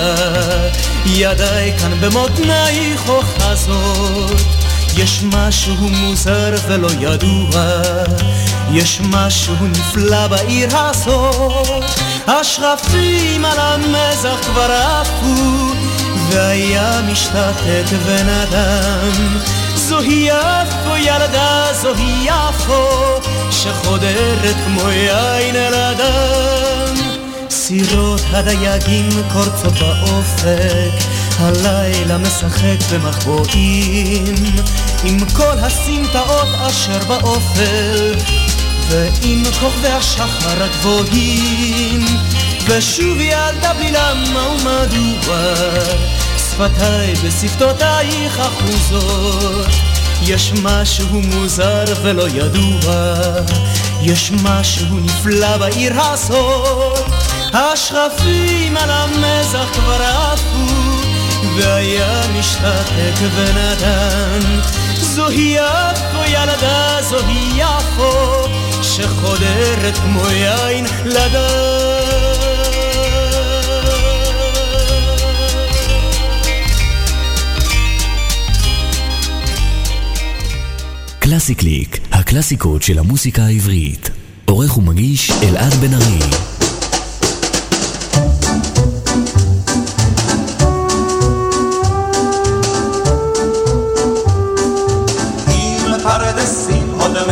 ידיי כאן במותנייך אוחזות. יש משהו מוזר ולא ידוע, יש משהו נפלא בעיר הזאת, השרפים על המזח כבר עפו, והיה משתתק ונדם. זוהי יפו ילדה, זוהי יפו, שחודרת כמו יין אל הדם. סירות הדייגים קורצות באופק, הלילה משחק במחבואים, עם כל הסמטאות אשר באופל, ועם כוכבי השחר הגבוהים. ושוב ילדה בלי למה ומדוע? שפתיי בשפתותייך אחוזות יש משהו מוזר ולא ידוע. יש משהו נפלא בעיר הזאת. השכפים על המזח כבר עפו והיה משתתק ונתן. זוהי יפו ילדה זוהי יפו שחודרת כמו יין לדם קלאסי קליק, הקלאסיקות של המוסיקה העברית. עורך ומגיש אלעד בן ארי.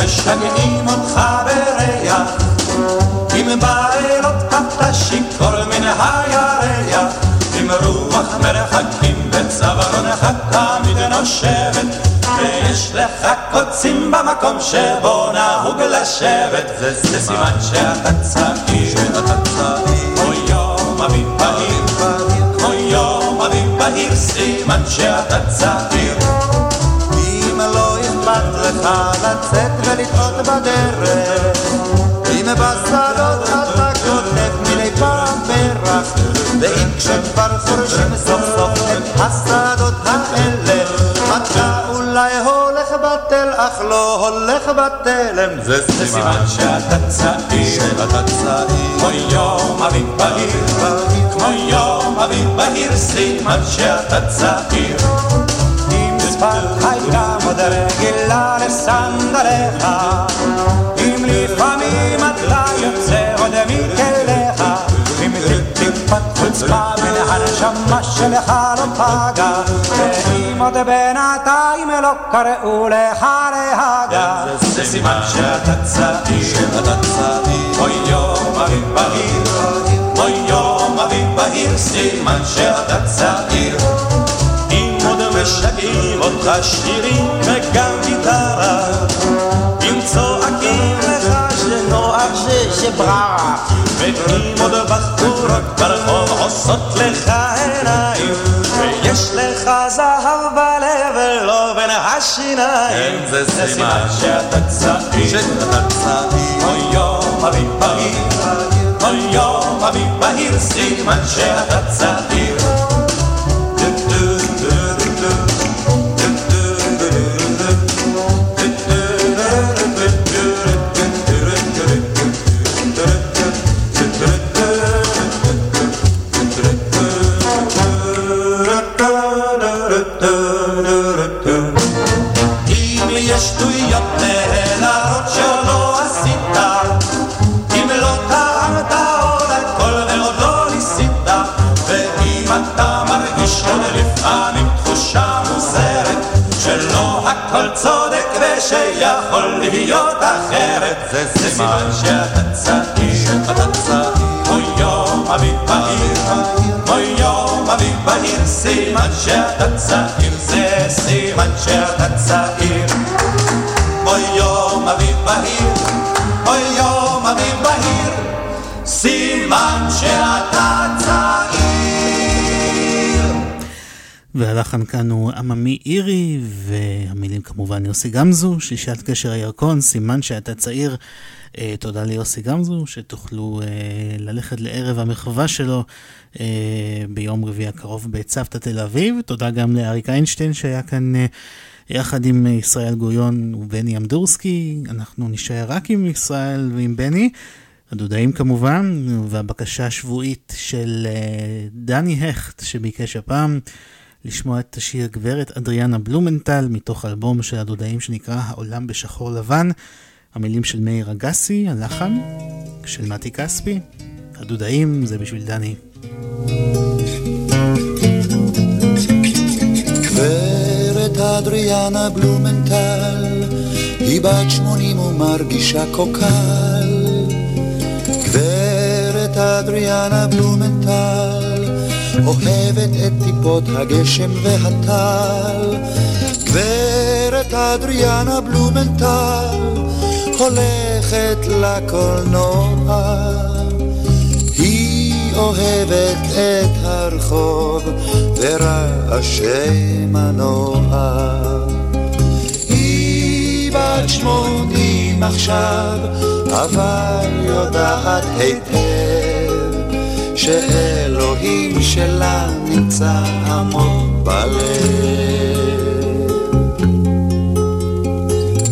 משגעים אותך בריח, רוח תמיד נושבת, ויש לך קוצים במקום שבו נהוג לשבת, זה סימן שאתה צעיר, שאתה צעיר, כמו יום אביב בהיר, כמו יום אביב בהיר, סימן שאתה צעיר. אם לא אכפת לך לצאת ולטעות בדרך, אם בשדות אתה כותב מדי פעם פרח, ואם כשכבר חורשים סוף סוף את השדות האלה, אתה אולי הולך בטל, אך לא הולך בתלם. זה סימן שאתה צעיר, שאתה צעיר, כמו יום אביב בהיר, כמו יום אביב בהיר, סימן שאתה צעיר. אם זפת הייתה מדרך, גילה לסנדליך, אם לפעמים אתה יוצא עוד מי... טיפ-טיפת חוצפה מן הנשמה שלך לא פגה ואם עוד בינתיים לא קראו לך להגה זה סימן שאתה צעיר, אוי יום אביב בהיר, אוי יום אביב בהיר, סימן שאתה צעיר. אם עוד משגעים אותך שירים וגם גיטרה, אם צועקים לך שנוח ששבררה, עוד בחורות ברחוב עושות לך עיניים, ויש לך זהב בלב ולא בין השיניים, זה סימן שאתה צעיר, שאתה צעיר, אוי יום אביב בהיר, אוי יום אביב בהיר, סימן שאתה צעיר. זה סימן שאתה צעיר, שאתה צעיר, אוי יום אביב בהיר, אוי יום אביב בהיר, סימן שאתה צעיר, זה סימן שאתה צעיר. אוי יום והלחן כאן הוא עממי אירי, והמילים כמובן יוסי גמזו, שישת קשר הירקון, סימן שאתה צעיר. אה, תודה ליוסי גמזו, שתוכלו אה, ללכת לערב המחווה שלו אה, ביום רביעי הקרוב בצוותא תל אביב. תודה גם לאריק איינשטיין שהיה כאן אה, יחד עם אה, ישראל גוריון ובני אמדורסקי. אנחנו נישאר רק עם ישראל ועם בני. הדודאים כמובן, והבקשה השבועית של דני הכט שביקש הפעם לשמוע את השיר גברת אדריאנה בלומנטל מתוך אלבום של הדודאים שנקרא העולם בשחור לבן. המילים של מאיר אגסי, הלחן של מתי כספי. הדודאים זה בשביל דני. גברת אדריאנה בלומנטל, היא בת שמונים ומרגישה כה. גברת אדריאנה בלומנטל, אוהבת את טיפות הגשם והטל. גברת אדריאנה בלומנטל, הולכת לקולנוע. היא אוהבת את הרחוב ורעשי מנוע. בת שמונים עכשיו, אבל יודעת היטב שאלוהים שלה נמצא עמוק בלב.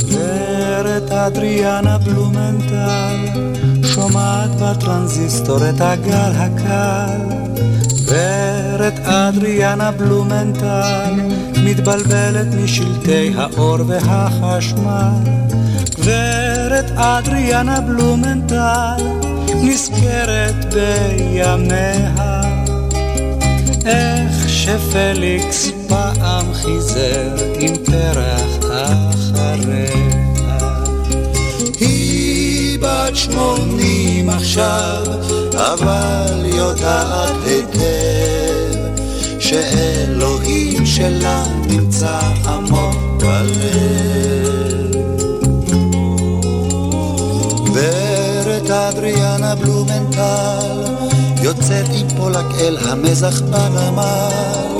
גברת אדריאנה בלומנטל, שומעת בטרנזיסטור את הגל הקל. גברת אדריאנה בלומנטל, מתבלבלת משלטי האור והחשמל. גברת אדריאנה בלומנטל, נזכרת בימיה. איך שפליקס פעם חיזר עם פרח אחריה. היא בת שמונים עכשיו, אבל יודעת היטב שאלוהים שלה נמצא עמוק בלב. בלומנטל יוצאת עם פולק אל המזח בנמל.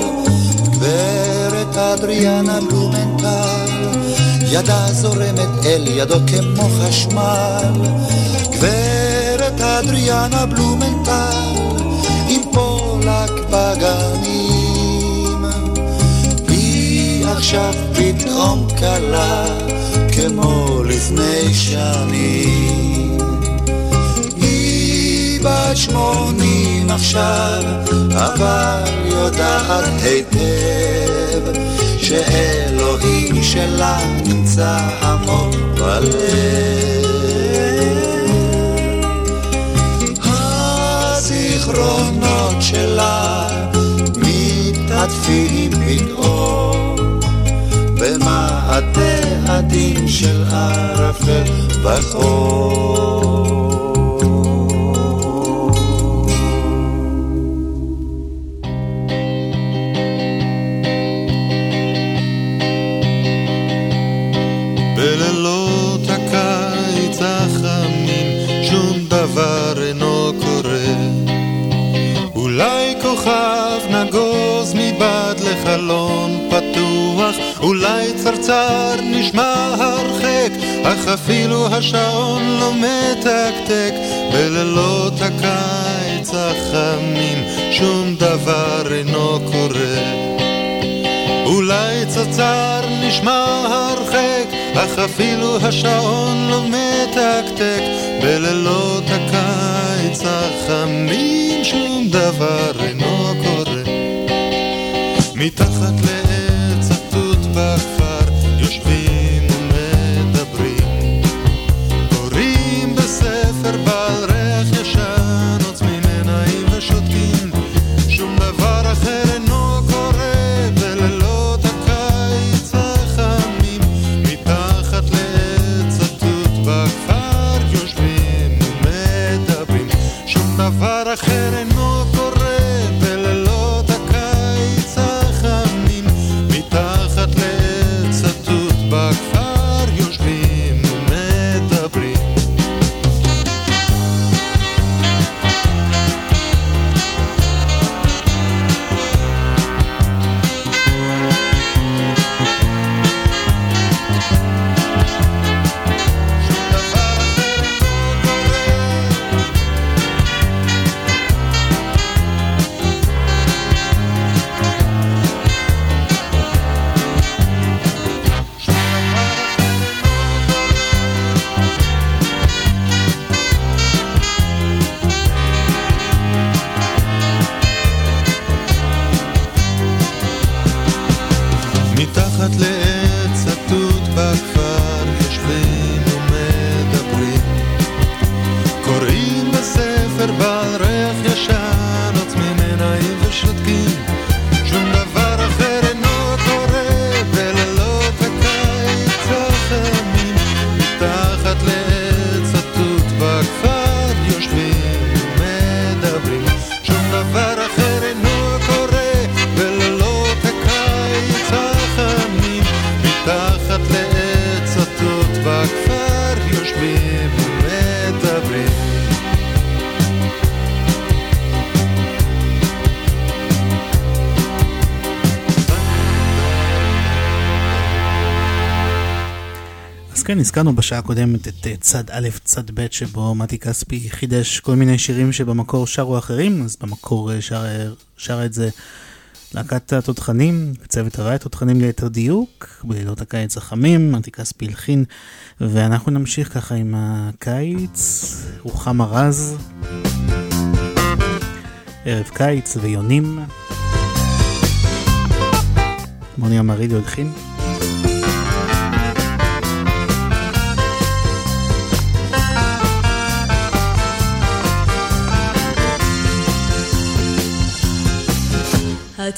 גברת אדריאנה בלומנטל ידה זורמת אל ידו כמו חשמל. גברת אדריאנה בלומנטל עם פולק בגנים. היא עכשיו פתאום קלה כמו לפני שנים. בת שמונים עכשיו, אבל יודעת היטב שאלוהים שלה נמצא עמוק בלב. הזיכרונות שלה מתעטפים פתאום במעטה עדין של ערפל בחור. צרצר נשמע הרחק אך אפילו השעון לא מתקתק בלילות הקיץ החמים שום דבר אינו קורה אולי צרצר נשמע הרחק, אך אפילו השעון לא מתקתק. בלילות הקיץ החמים שום דבר אינו קורה. מתחת לעץ הזכרנו בשעה הקודמת את אה, צד א', צד ב', שבו מתי כספי חידש כל מיני שירים שבמקור שרו אחרים, אז במקור אה, שר, שר את זה להקת התותחנים, צוות הרי התותחנים ליתר דיוק, בלילות הקיץ החמים, מתי כספי הלחין, ואנחנו נמשיך ככה עם הקיץ, רוחמה רז, ערב קיץ ויונים, מוני אמרידי הלחין.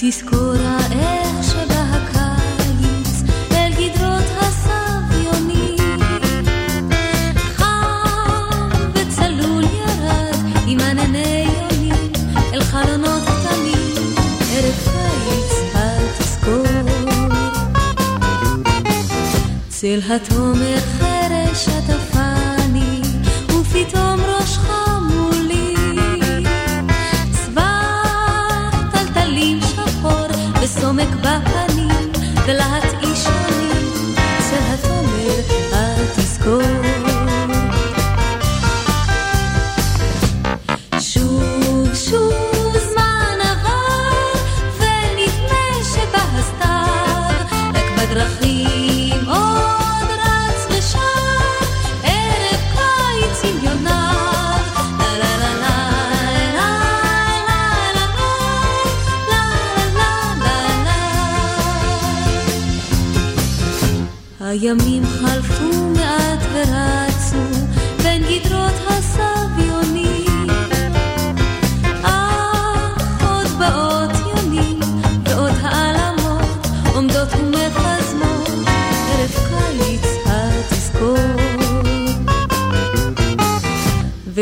Francisco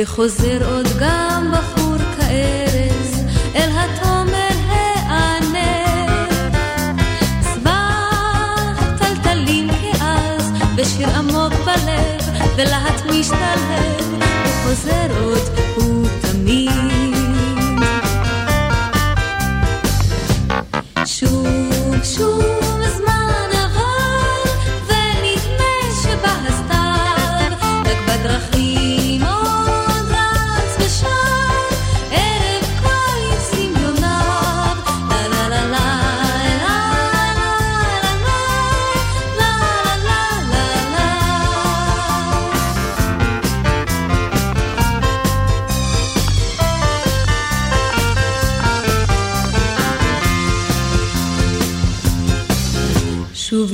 וחוזר עוד גם בחור כארז אל התומר הענר. סבך טלטלים כאז בשיר עמוק בלב ולהט משתלב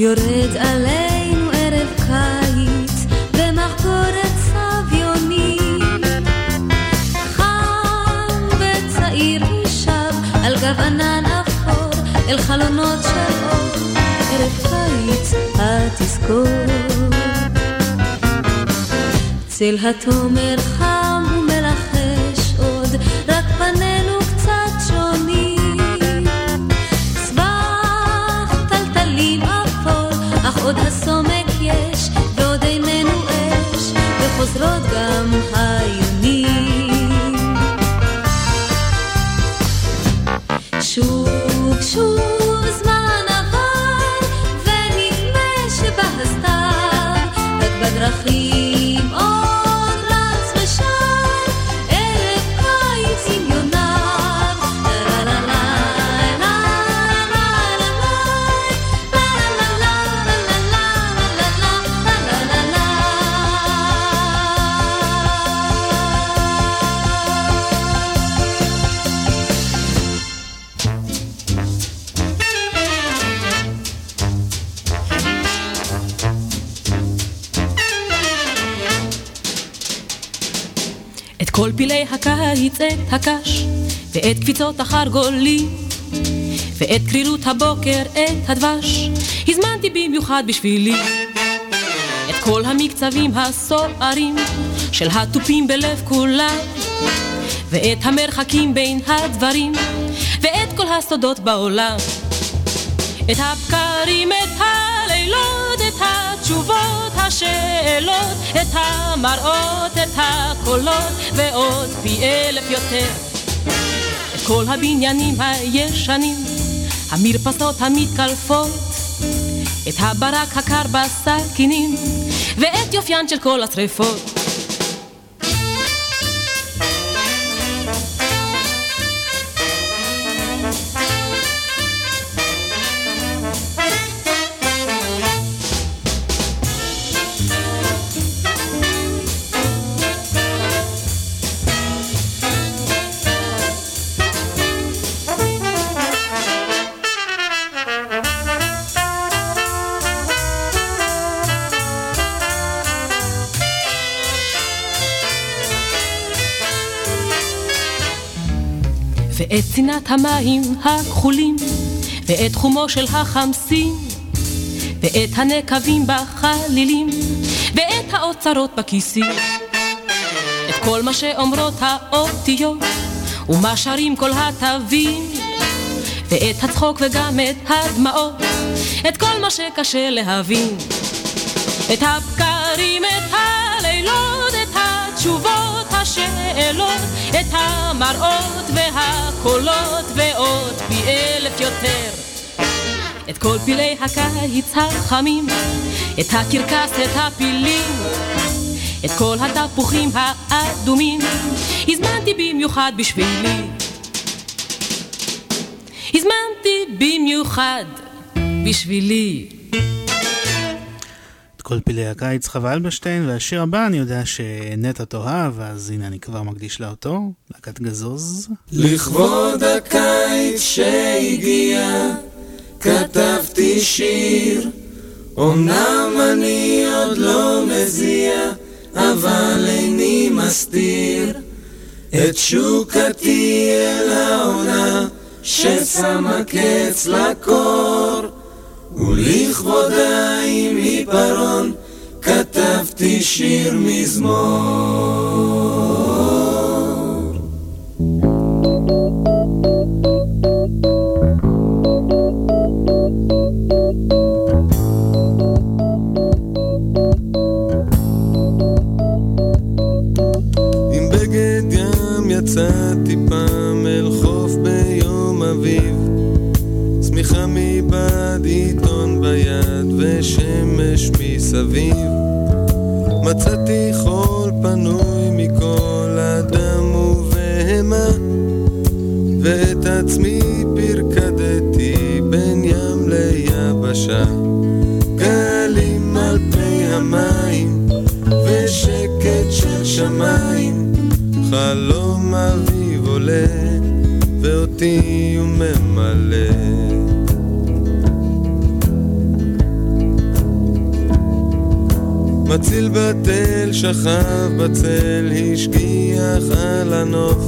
יורד עלינו ערב קיץ במחתורת סביונים. חם וצעיר הוא שב על גב ענן אפור אל חלונות של אור. ערב קיץ התזכור. צל התומר חם הקיץ, את הקש, ואת קפיצות החרגולים, ואת קרירות הבוקר, את הדבש, הזמנתי במיוחד בשבילי. את כל המקצבים הסוערים של התופים בלב כולם, ואת המרחקים בין הדברים, ואת כל הסודות בעולם. את הבקרים, את הלילות, את התשובות, השאלות, את המראות, את הקולות, ועוד פי אלף יותר. את כל הבניינים הישנים, המרפסות המתקלפות, את הברק הקר בסכינים, ואת יופיין של כל השרפות. צנעת המים הכחולים, ואת חומו של החמסין, ואת הנקבים בחלילים, ואת האוצרות בכיסים. את כל מה שאומרות האותיות, ומה שרים כל התווים, ואת הצחוק וגם את הדמעות, את כל מה שקשה להבין. את הבקרים, את הלילות, את התשובות, השאלות, את המראות והקולות, ועוד פי אלף יותר. את כל פילי הקיץ החמים, את הקרקס, את הפילים, את כל התפוחים האדומים, הזמנתי במיוחד בשבילי. הזמנתי במיוחד בשבילי. כל פילי הקיץ חווה אלברשטיין, והשיר הבא אני יודע שנטע תאהב, אז הנה אני כבר מקדיש לה אותו, להקת גזוז. לכבוד הקיץ שהגיע, כתבתי שיר, אמנם אני עוד לא מזיע, אבל איני מסתיר את שוקתי אל העונה ששמה קץ לקור. ולכבודה עם עיפרון כתבתי שיר מזמור. עם בגד ים יצאתי פעם אל חוף ביום אביב צמיחה מבעד עיתון ביד ושמש מסביב. מצאתי חול פנוי מכל אדם ובהמה ואת עצמי פרקדתי בין ים ליבשה. גלים על פני המים ושקט של שמיים. חלום אביב עולה ואותי הוא ממלא מציל בתל שכב בצל השגיח על הנוף.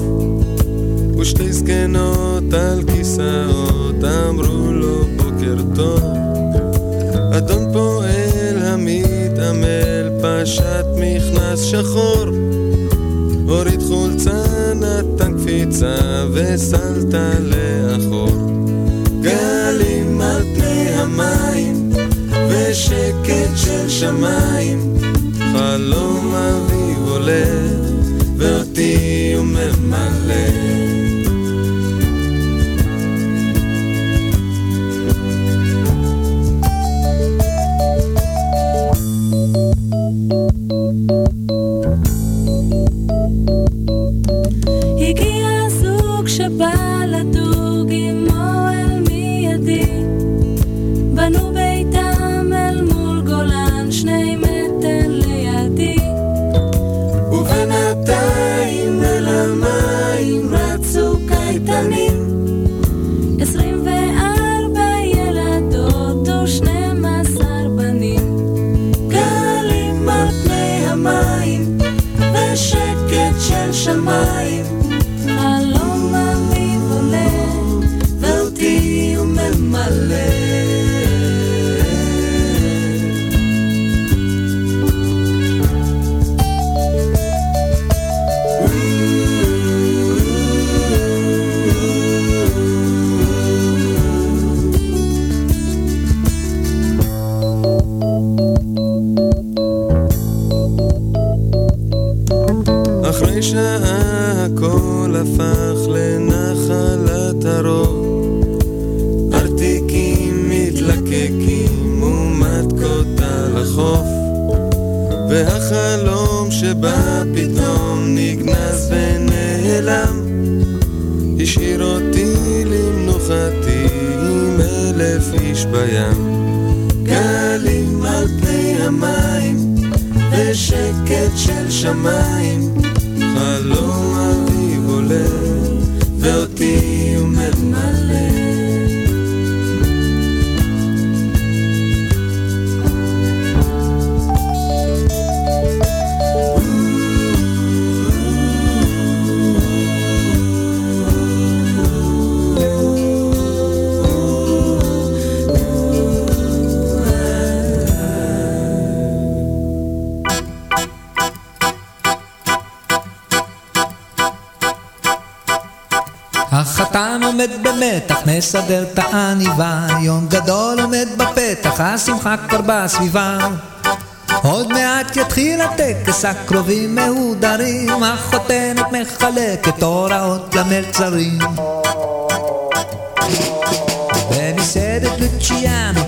ושתי זקנות על כיסאות אמרו לו בוקר טוב. אדון פועל המתעמל פשט מכנס שחור. הוריד חולצה נתן קפיצה וסלת לאחור. גלים על פני המים ושקט של שמיים. חלום אביב עולה ואותי הוא ממלא השמחה כבר בסביבה. עוד מעט יתחיל הטקס, הקרובים מהודרים, החותנת מחלקת הוראות למלצרים. במסעדת לוציאנו,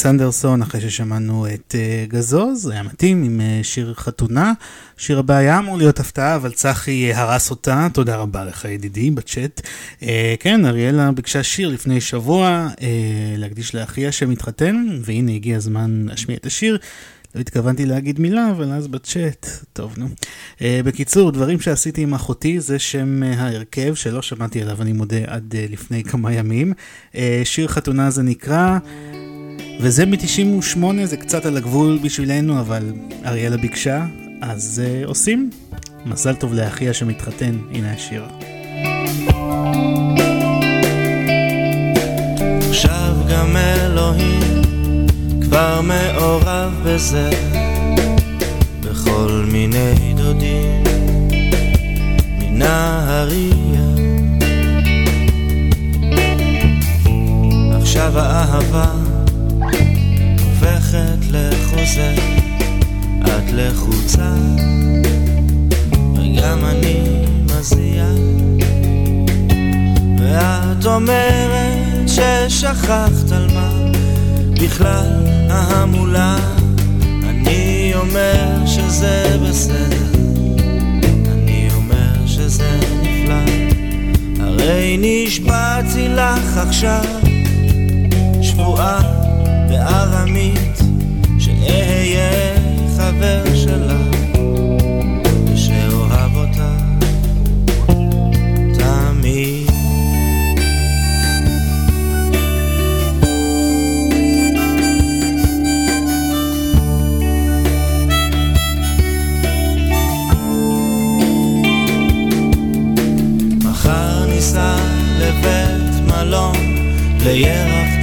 סנדרסון, אחרי ששמענו את uh, גזוז, היה מתאים עם uh, שיר חתונה. שיר הבא היה אמור להיות הפתעה, אבל צחי uh, הרס אותה. תודה רבה לך ידידי בצ'אט. Uh, כן, אריאלה ביקשה שיר לפני שבוע, uh, להקדיש לאחיה שמתחתן, והנה הגיע הזמן להשמיע את השיר. לא התכוונתי להגיד מילה, אבל אז בצ'אט, טוב נו. Uh, בקיצור, דברים שעשיתי עם אחותי זה שם uh, ההרכב, שלא שמעתי עליו, אני מודה, עד uh, לפני כמה ימים. Uh, שיר חתונה זה נקרא... וזה מ-98, זה קצת על הגבול בשבילנו, אבל אריאלה ביקשה, אז uh, עושים. מזל טוב לאחיה שמתחתן, הנה השיר. עכשיו גם אלוהים כבר מעורב בזה בכל מיני דודים מנהריה עכשיו האהבה הופכת לחוזה את לחוצה. וגם אני מזיע. ואת אומרת ששכחת על מה בכלל ההמולה. אני אומר שזה בסדר. אני אומר שזה נפלא. הרי נשבעתי לך עכשיו שבועה בארמית שאהיה חבר שלך ושאוהב אותה תמיד. לבית מלון לירח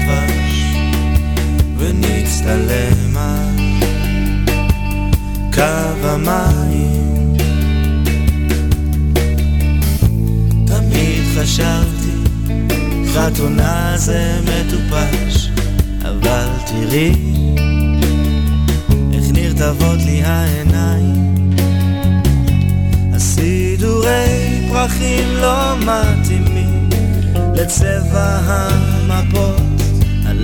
ונצטלם על קו המים. תמיד חשבתי חתונה זה מטופש אבל תראי איך נרטבות לי העיניים. הסידורי פרחים לא מתאימים לצבע המפות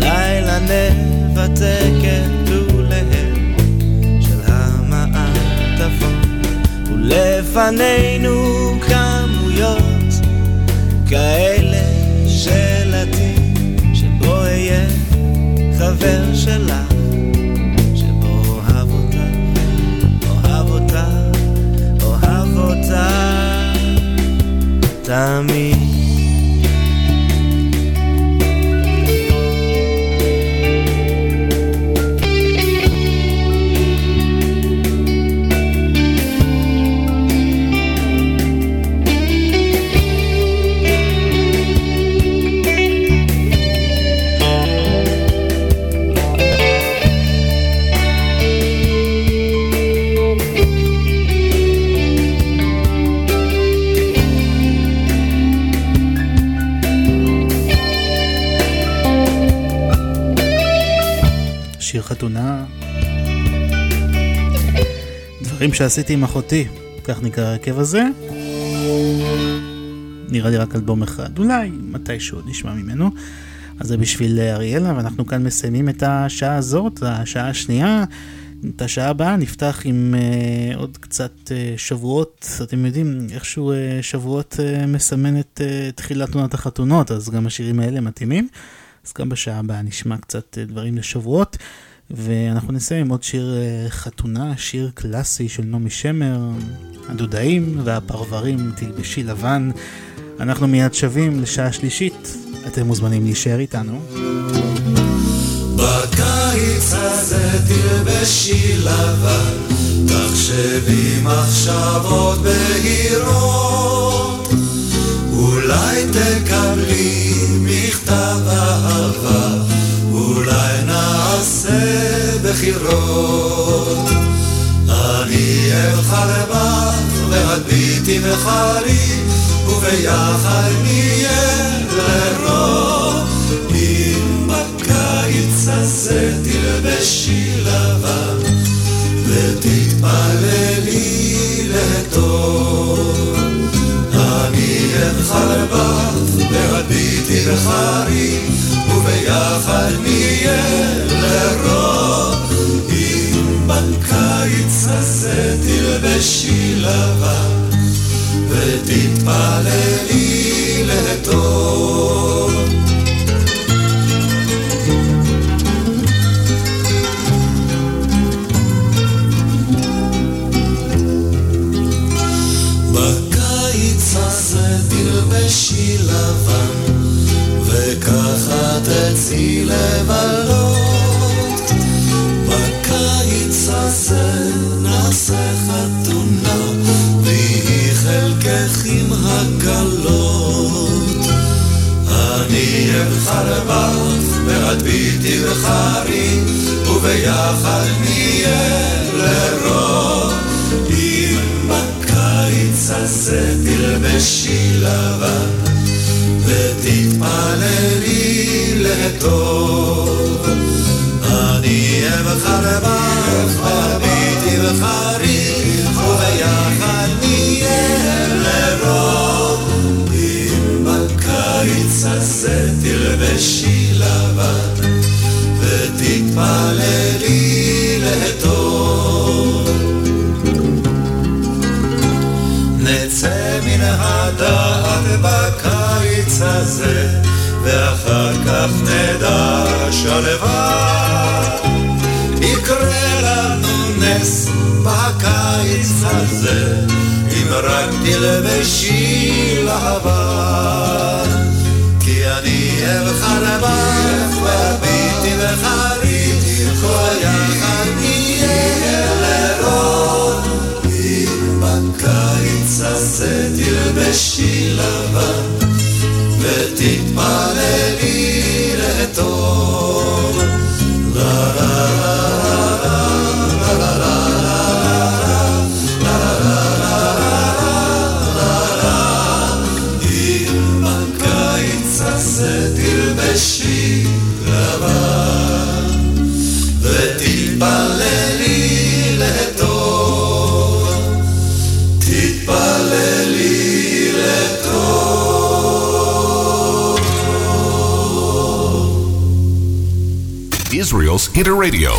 הלילה נבטא כתוליהם של המעטפות ולפנינו כמויות כאלה שלטים שבו אהיה חבר שלך תמיד דברים שעשיתי עם אחותי, כך נקרא הרכב הזה. נראה לי רק אלבום אחד, אולי מתישהו נשמע ממנו. אז זה בשביל אריאלה, ואנחנו כאן מסיימים את השעה הזאת, השעה השנייה. את השעה הבאה נפתח עם uh, עוד קצת uh, שבועות, אתם יודעים, איכשהו uh, שבועות uh, מסמן את uh, תחילת עונת החתונות, אז גם השירים האלה מתאימים. אז גם בשעה הבאה נשמע קצת uh, דברים לשבועות. ואנחנו נסיים עם עוד שיר uh, חתונה, שיר קלאסי של נעמי שמר, הדודאים והפרברים תלבשי לבן. אנחנו מיד שבים לשעה שלישית, אתם מוזמנים להישאר איתנו. בקיץ הזה תלבשי לבן, תחשבי מחשבות בהירות. אולי תקבלי מכתב אהבה, בחירות. אני אבחר בך והביטי בחרי, וביחד נהיה לרוב. אם בקיץ הזה תלבשי לבן, ותתפללי לטוב. אני אבחר בך והביטי בחרי, וביחד נהיה הזה תלבשי לבן, ותתפללי לטוב. בקיץ הזה תלבשי לבן, וככה תצאי לבלות. בקיץ הזה אני אבחר בך, ואת ביתי בחרי, וביחד נהיה לרוב. אם בקיץ הזה תלבשי לבן, ותתפללי לטוב. אני אבחר בך, וביתי בחרי, וביחד נהיה לרוב. הזה תלבשי לבן, ותתפללי לטוב. נצא מן הדעת בקיץ הזה, ואחר כך נדע שלווה. יקרה לנו נס בקיץ הזה, אם רק תלבשי לבן. כי אני אבחר בך, והביטי בחרי, ויחד נהיה לרוב. אם בקיץ הזה תלבשי לבן, ותתפללי לטוב. לה לה לה Hitter Radio.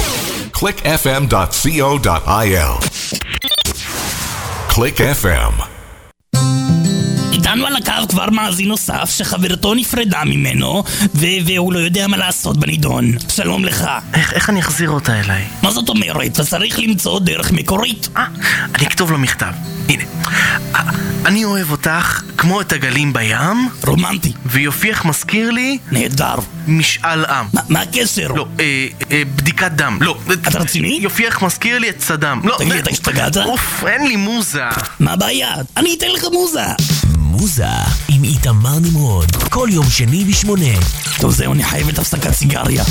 clickfm.co.il. Click FM. איתנו על הקו כבר מאזין נוסף שחברתו נפרדה ממנו ו- והוא לא יודע מה לעשות בנידון. שלום לך. איך, איך אני אחזיר אותה אליי? מה זאת אומרת? אתה צריך למצוא דרך מקורית. אה, אני אכתוב לו מכתב. הנה. אני אוהב אותך כמו את הגלים בים. רומנטי. ויופייך מזכיר לי... נהדר. משאל עם. מה, מה הקשר? לא, אה, אה, בדיקת דם. לא. אתה רציני? יופייך מזכיר לי את סדאם. לא, תגיד, אתה השתגעת? אוף, אין לי מוזה. מה הבעיה? אני אתן לך מוזה. מוזה עם איתמר נמרוד, כל יום שני בשמונה. טוב זהו, אני חייב את הפסקת סיגריה.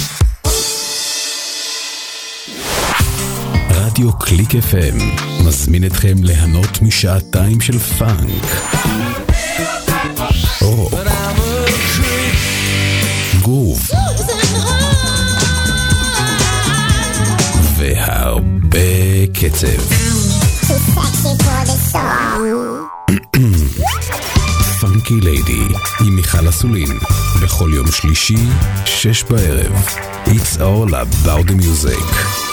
רדיו קליק FM מזמין אתכם ליהנות משעתיים של פאנק. רוק. גרוב. הקצב. פאנקי ליידי עם מיכל אסולין, בכל יום שלישי, שש בערב. It's all about the music.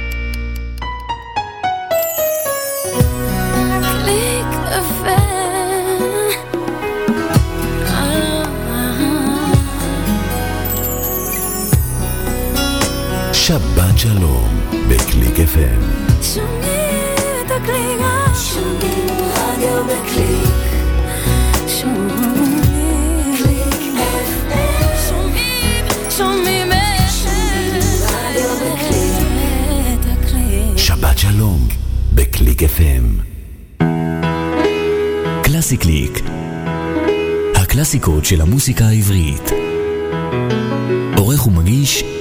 שבת שלום בקליק FM. שומעים את הקליק. שומעים רדיו בקליק. שבת שלום בקליק FM. קלאסי קליק. הקלאסיקות של המוסיקה העברית. עורך ומגיש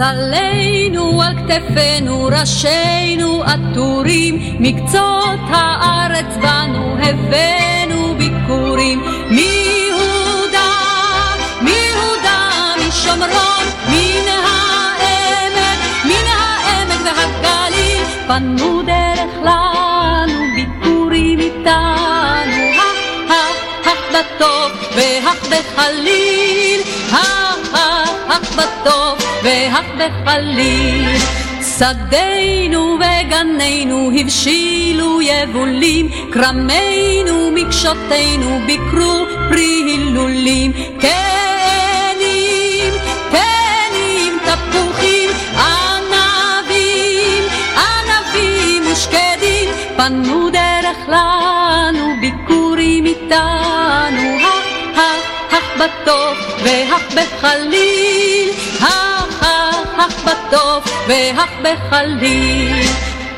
צלנו על כתפינו, ראשינו עטורים, מקצות הארץ בנו הבאנו ביקורים. מיהודה, מיהודה, משומרון, מן העמק, מן העמק והגליל, פנו דרך לנו ביקורים איתנו. הא, הא, הא בטוב והך בחליל, הא בטוב והך בחליל. שדינו וגנינו הבשילו יבולים, כרמינו מקשותינו ביקרו פרי הילולים. קנים, קנים, תפוחים, ענבים, ענבים ושקדים, פנו דרך לנו ביקורים איתנו. הא, הא, הך בטוב והך בחליל, הא, הך בטוב והך בחליל.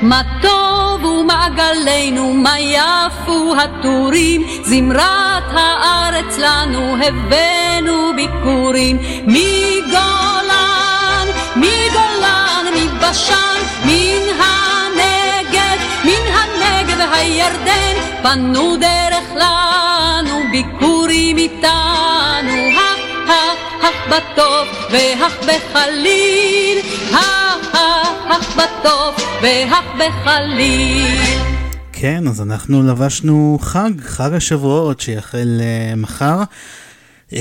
מה טוב ומעגלנו, מה יפו הטורים, זמרת הארץ לנו הבאנו ביקורים. מגולן, מגולן, מבשן, מן הנגב, מן הנגב הירדן, פנו דרך לנו ביקורים איתנו. הך בטוב והך בחליל, הך בטוב והך בחליל. כן, אז אנחנו לבשנו חג, חג השבועות שיחל uh, מחר. Uh,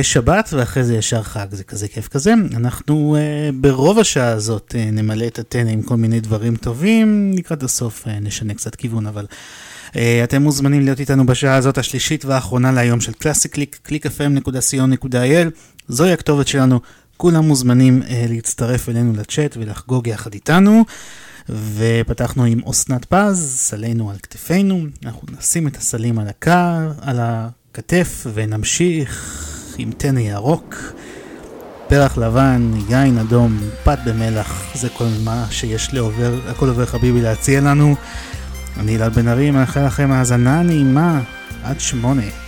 יש שבת ואחרי זה ישר חג, זה כזה כיף כזה. אנחנו uh, ברוב השעה הזאת uh, נמלא את הטנא עם כל מיני דברים טובים, לקראת הסוף uh, נשנה קצת כיוון, אבל uh, אתם מוזמנים להיות איתנו בשעה הזאת השלישית והאחרונה להיום של קלאסי קליק, www.clickfm.co.il, זוהי הכתובת שלנו, כולם מוזמנים uh, להצטרף אלינו לצ'אט ולחגוג יחד איתנו. ופתחנו עם אסנת פז, סלינו על כתפינו, אנחנו נשים את הסלים על הקר, על הכתף ונמשיך עם טנא ירוק, פרח לבן, יין אדום, פת במלח, זה כל מה שיש לעובר, הכל עובר חביבי להציע לנו. אני אלעד בן ארי, מאחל לכם האזנה נעימה עד שמונה.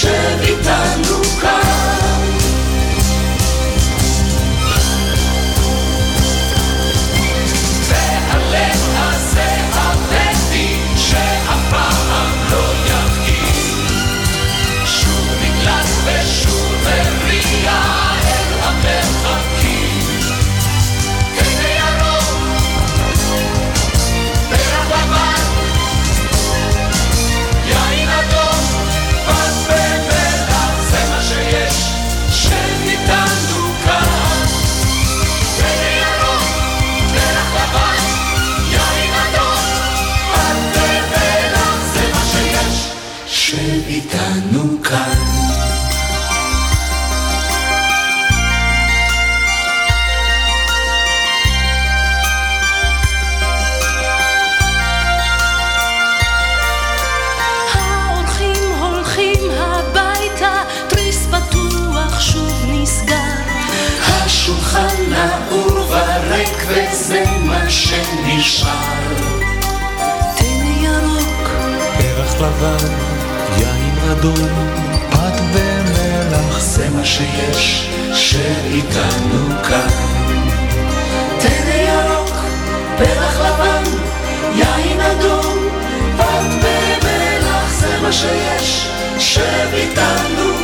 zawsze witam. נשאר. תן ירוק, פרח לבן, יין אדום, פת ומלח, זה מה שיש, שאיתנו כאן. תן ירוק, פרח לבן, יין אדום, פת ומלח, זה מה שיש, שאיתנו כאן.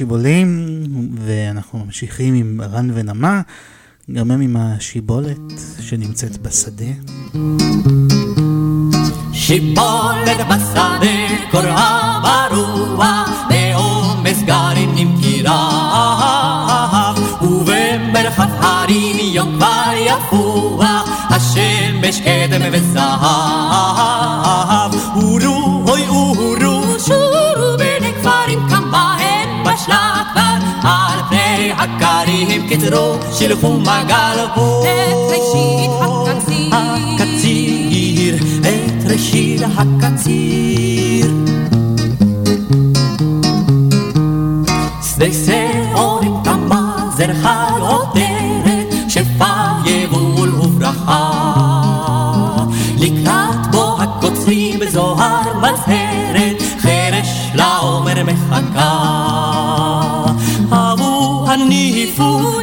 השיבולים, ואנחנו ממשיכים עם רן ונמה, גם הם עם השיבולת שנמצאת בשדה. הכרים קצרו שלחו מגל בו את ראשית הקציר הקציר את ראשית הקציר שעורים תמה זרחה עודרת שפע יבול וברכה לקראת בו הקוצרים בזוהר מזהרת חרש לעומר מחכה הניפו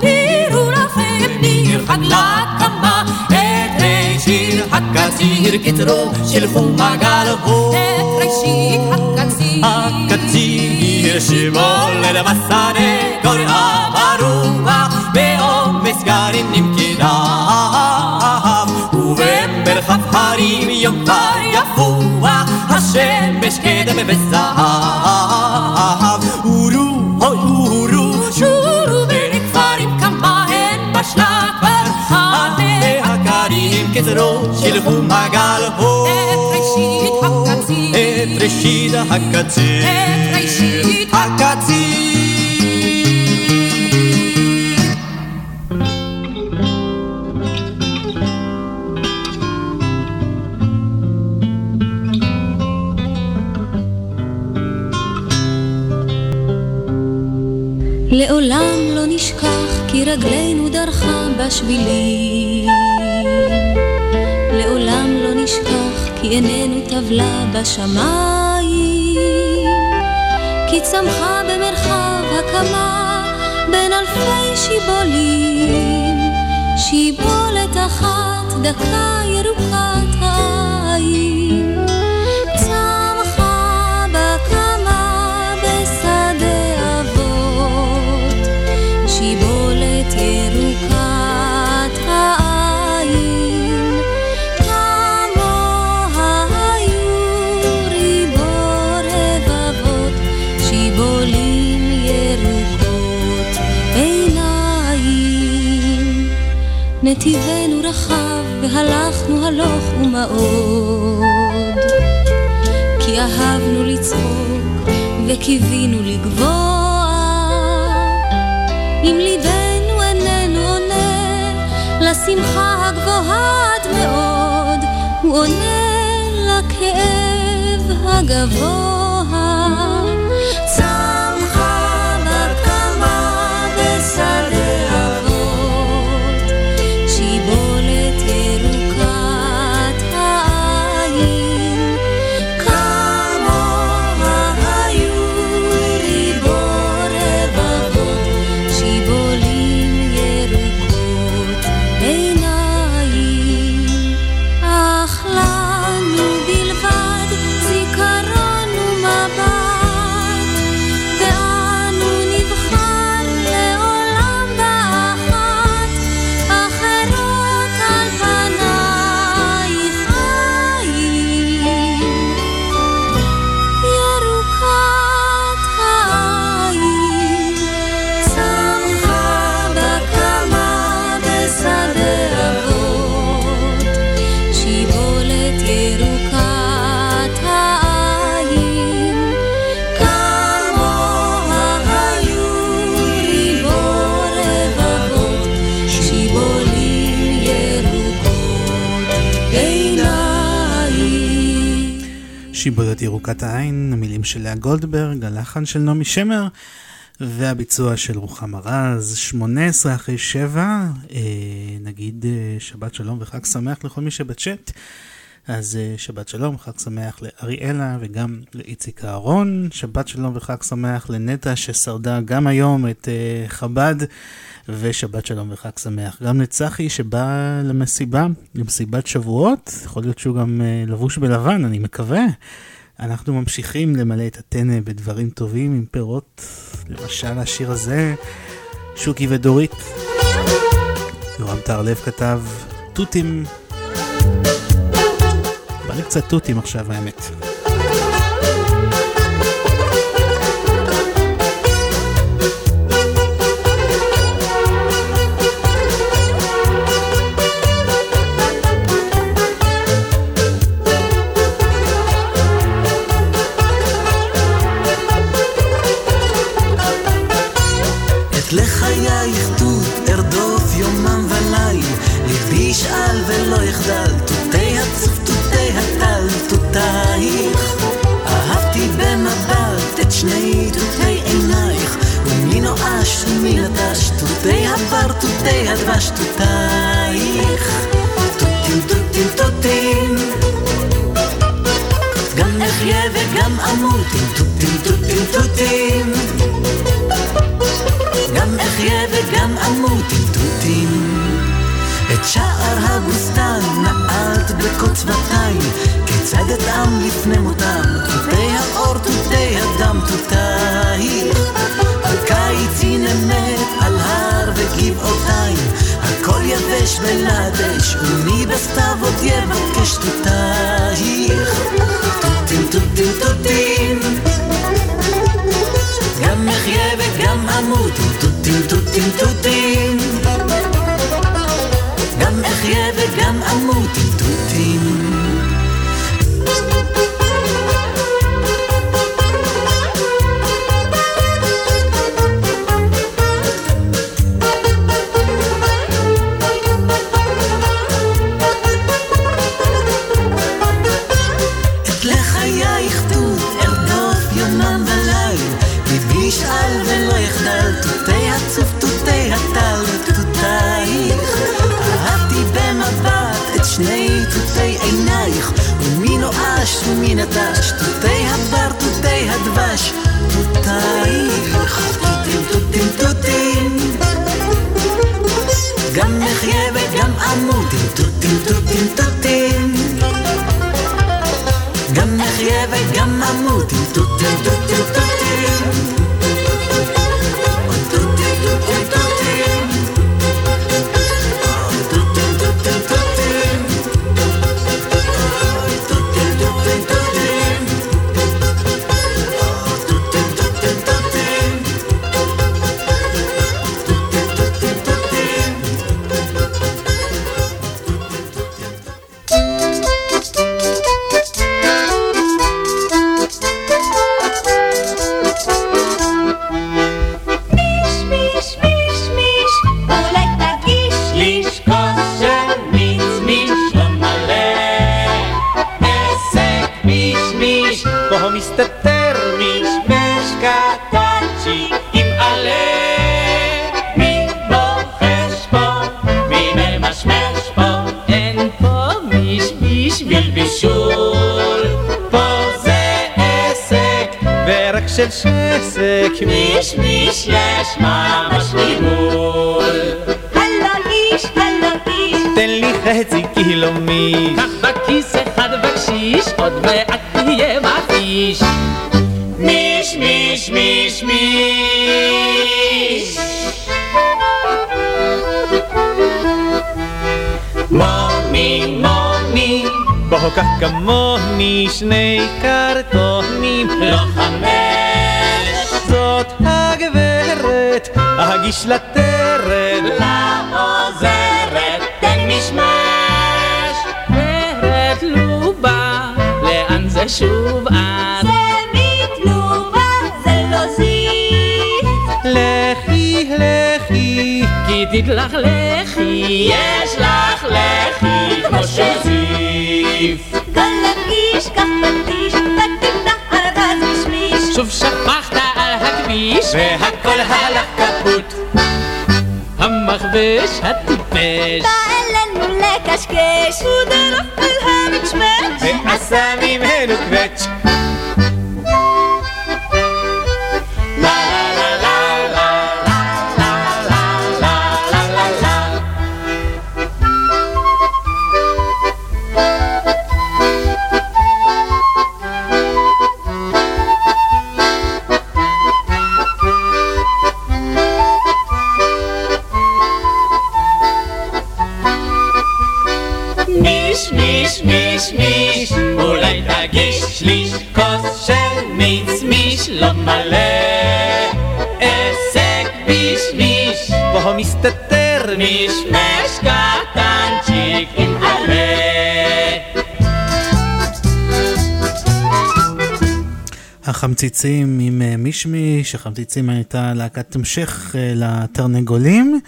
לקמה את ראשית הקציר קצרו שלחו מגל בו את ראשית הקציר. הקציר שמולד בשדה קוראה ברוח בעומס גרים נמכיריו ובמרחב הרים יום כבר יפוח השמש קדם וזהב בו את ראשית הקציר את ראשית הקציר את ראשית הקציר לעולם לא נשכח כי רגלינו דרכה בשבילים. כי עינינו טבלה בשמיים. כי צמחה במרחב הקמה בין אלפי שיבולים. שיבולת אחת דקה ירוקת נתיבנו רחב והלכנו הלוך ומאוד. כי אהבנו לצחוק וקיווינו לגבוה. אם ליבנו איננו עונה לשמחה הגבוהה עד מאוד הוא עונה לכאב הגבוה ירוקת העין, המילים של לאה גולדברג, הלחן של נעמי שמר והביצוע של רוחמה רז, 18 אחרי 7, אה, נגיד אה, שבת שלום וחג שמח לכל מי שבצ'אט. אז אה, שבת שלום, חג שמח לאריאלה וגם לאיציק אהרון, שבת שלום וחג שמח לנטע ששרדה גם היום את אה, חב"ד, ושבת שלום וחג שמח גם לצחי שבא למסיבה, למסיבת שבועות, יכול להיות שהוא גם אה, לבוש בלבן, אני מקווה. אנחנו ממשיכים למלא את הטנא בדברים טובים עם פירות, למשל השיר הזה, שוקי ודורית. יורם טהרלב כתב תותים. בא לי קצת תותים עכשיו האמת. תותי הדבש, תותייך. תותים, תותים, תותים. גם נחיה וגם אמות עם תותים, תותים, תותים. גם אחיה וגם אמות עם תותים. את שער הבוסתן נעלת בקוצבתיים, כיצד אטעם לפני מותם, תותי האור, תותי הדם, תותייך. יבש ולדש, ומי בסתיו עוד יבקש תותייך. תותים, תותים, תותים. גם אחיה וגם אמות תותים, תותים, תותים. עינייך, ומי נואש ומי נטש, תותי הבר, תותי הדבש, תותייך. תותים, תותים, תותים. גם נחיה וגם אמות עם תותים, תותים, תותים. לטרד. לעוזרת, תן משמש. גברת לובה, לאן זה שוב את? זה מתלובה, זה לא זיף לכי, לכי, כי תתלכלכי, יש לך לחי כמו של זיף. גלב איש, קח פטיש, ותמנע ארגז משמיש שוב שפכת על הכביש, והכל הלך קפוט. هتطبش هتطبش تعالى نقول لك اشكاش وضرب الهامش ماتش حسامي إيه، مالو كباتش עלה. החמציצים עם אה, מישמיש, החמציצים הייתה להקת המשך אה, לתרנגולים.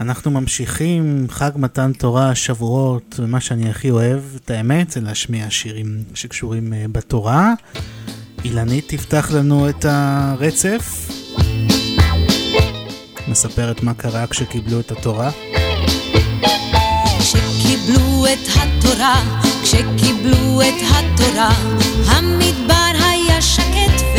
אנחנו ממשיכים, חג מתן תורה, שבועות, ומה שאני הכי אוהב, את האמת, זה להשמיע שירים שקשורים אה, בתורה. אילנית תפתח לנו את הרצף, מספרת מה קרה כשקיבלו את התורה. כשקיבלו את התורה, כשקיבלו את התורה, המדבר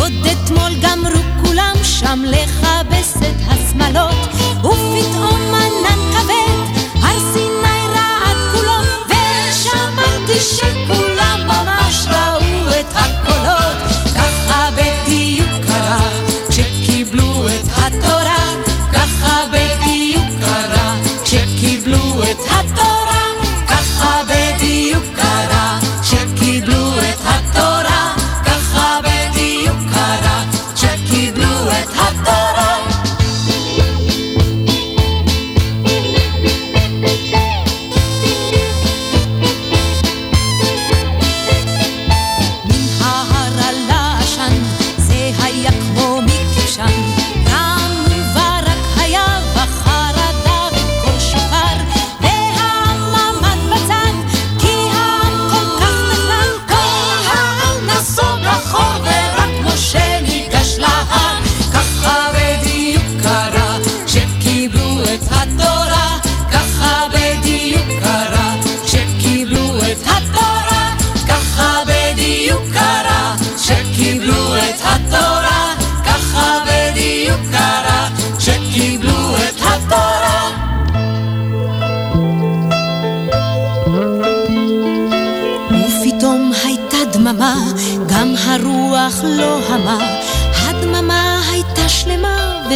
עוד אתמול גמרו כולם שם לכבס את השמלות ופתאום ענן כבד הר סיני רעד כולו ושמעתי שכולם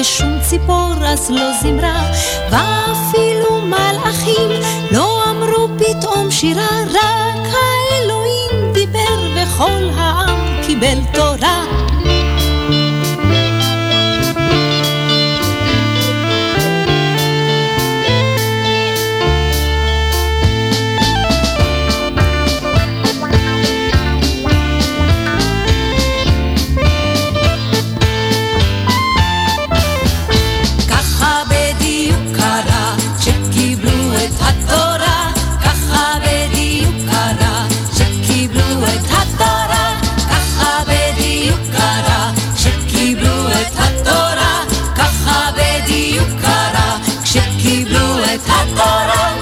ושום ציפור אז לא זמרה, ואפילו מלאכים לא אמרו פתאום שירה, רק האלוהים דיבר וכל העם קיבל תורה. את התורה. ככה בדיוק קרה, כשקיבלו את התורה.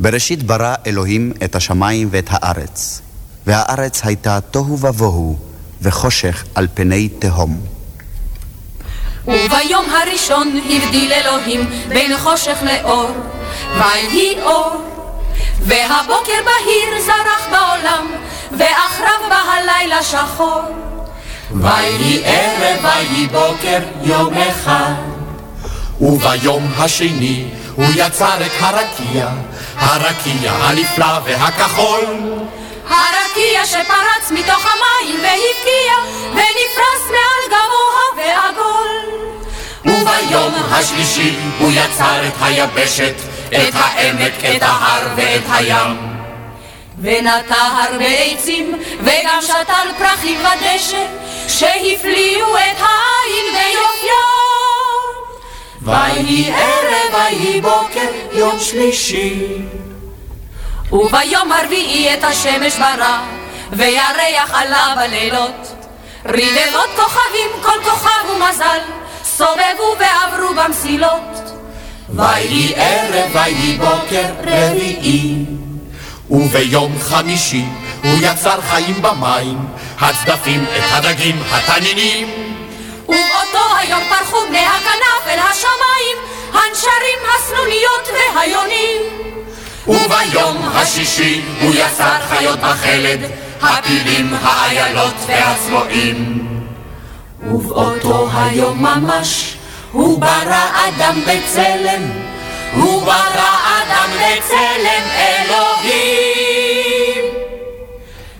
בראשית ברא אלוהים את השמיים ואת הארץ, והארץ הייתה תוהו ובוהו, וחושך על פני תהום. וביום הראשון הבדיל אלוהים בין חושך לאור, ויהי אור. והבוקר בהיר זרח בעולם, ואחריו בא הלילה שחור. ויהי ערב ויהי בוקר יום אחד וביום השני הוא יצר את הרקיע הרקיע הנפלא והכחול הרקיע שפרץ מתוך המים והבקיע, ונפרס מעל גבוה ועגול. וביום השלישי הוא יצר את היבשת את העמק, את ההר ואת הים ונטע הרבה עצים, וגם שתל פרחים ודשא, שהפליאו את העין ביופיו. ויהי ערב ויהי בוקר יום שלישי וביום הרביעי את השמש ברא, וירח עלה בלילות. רבבות כוכבים, כל כוכב ומזל, סובבו ועברו במסילות. ויהי ערב ויהי בוקר רביעי וביום חמישי הוא יצר חיים במים הצדפים את הדגים התנינים ובאותו היום פרחו בני הכנף אל השמיים, הנשרים, הסנוניות והיונים. וביום השישי הוא יצר חיות בחלד, הפילים, האיילות והצבועים. ובאותו היום ממש הוא ברא אדם בצלם, הוא ברא אדם בצלם אלוהים.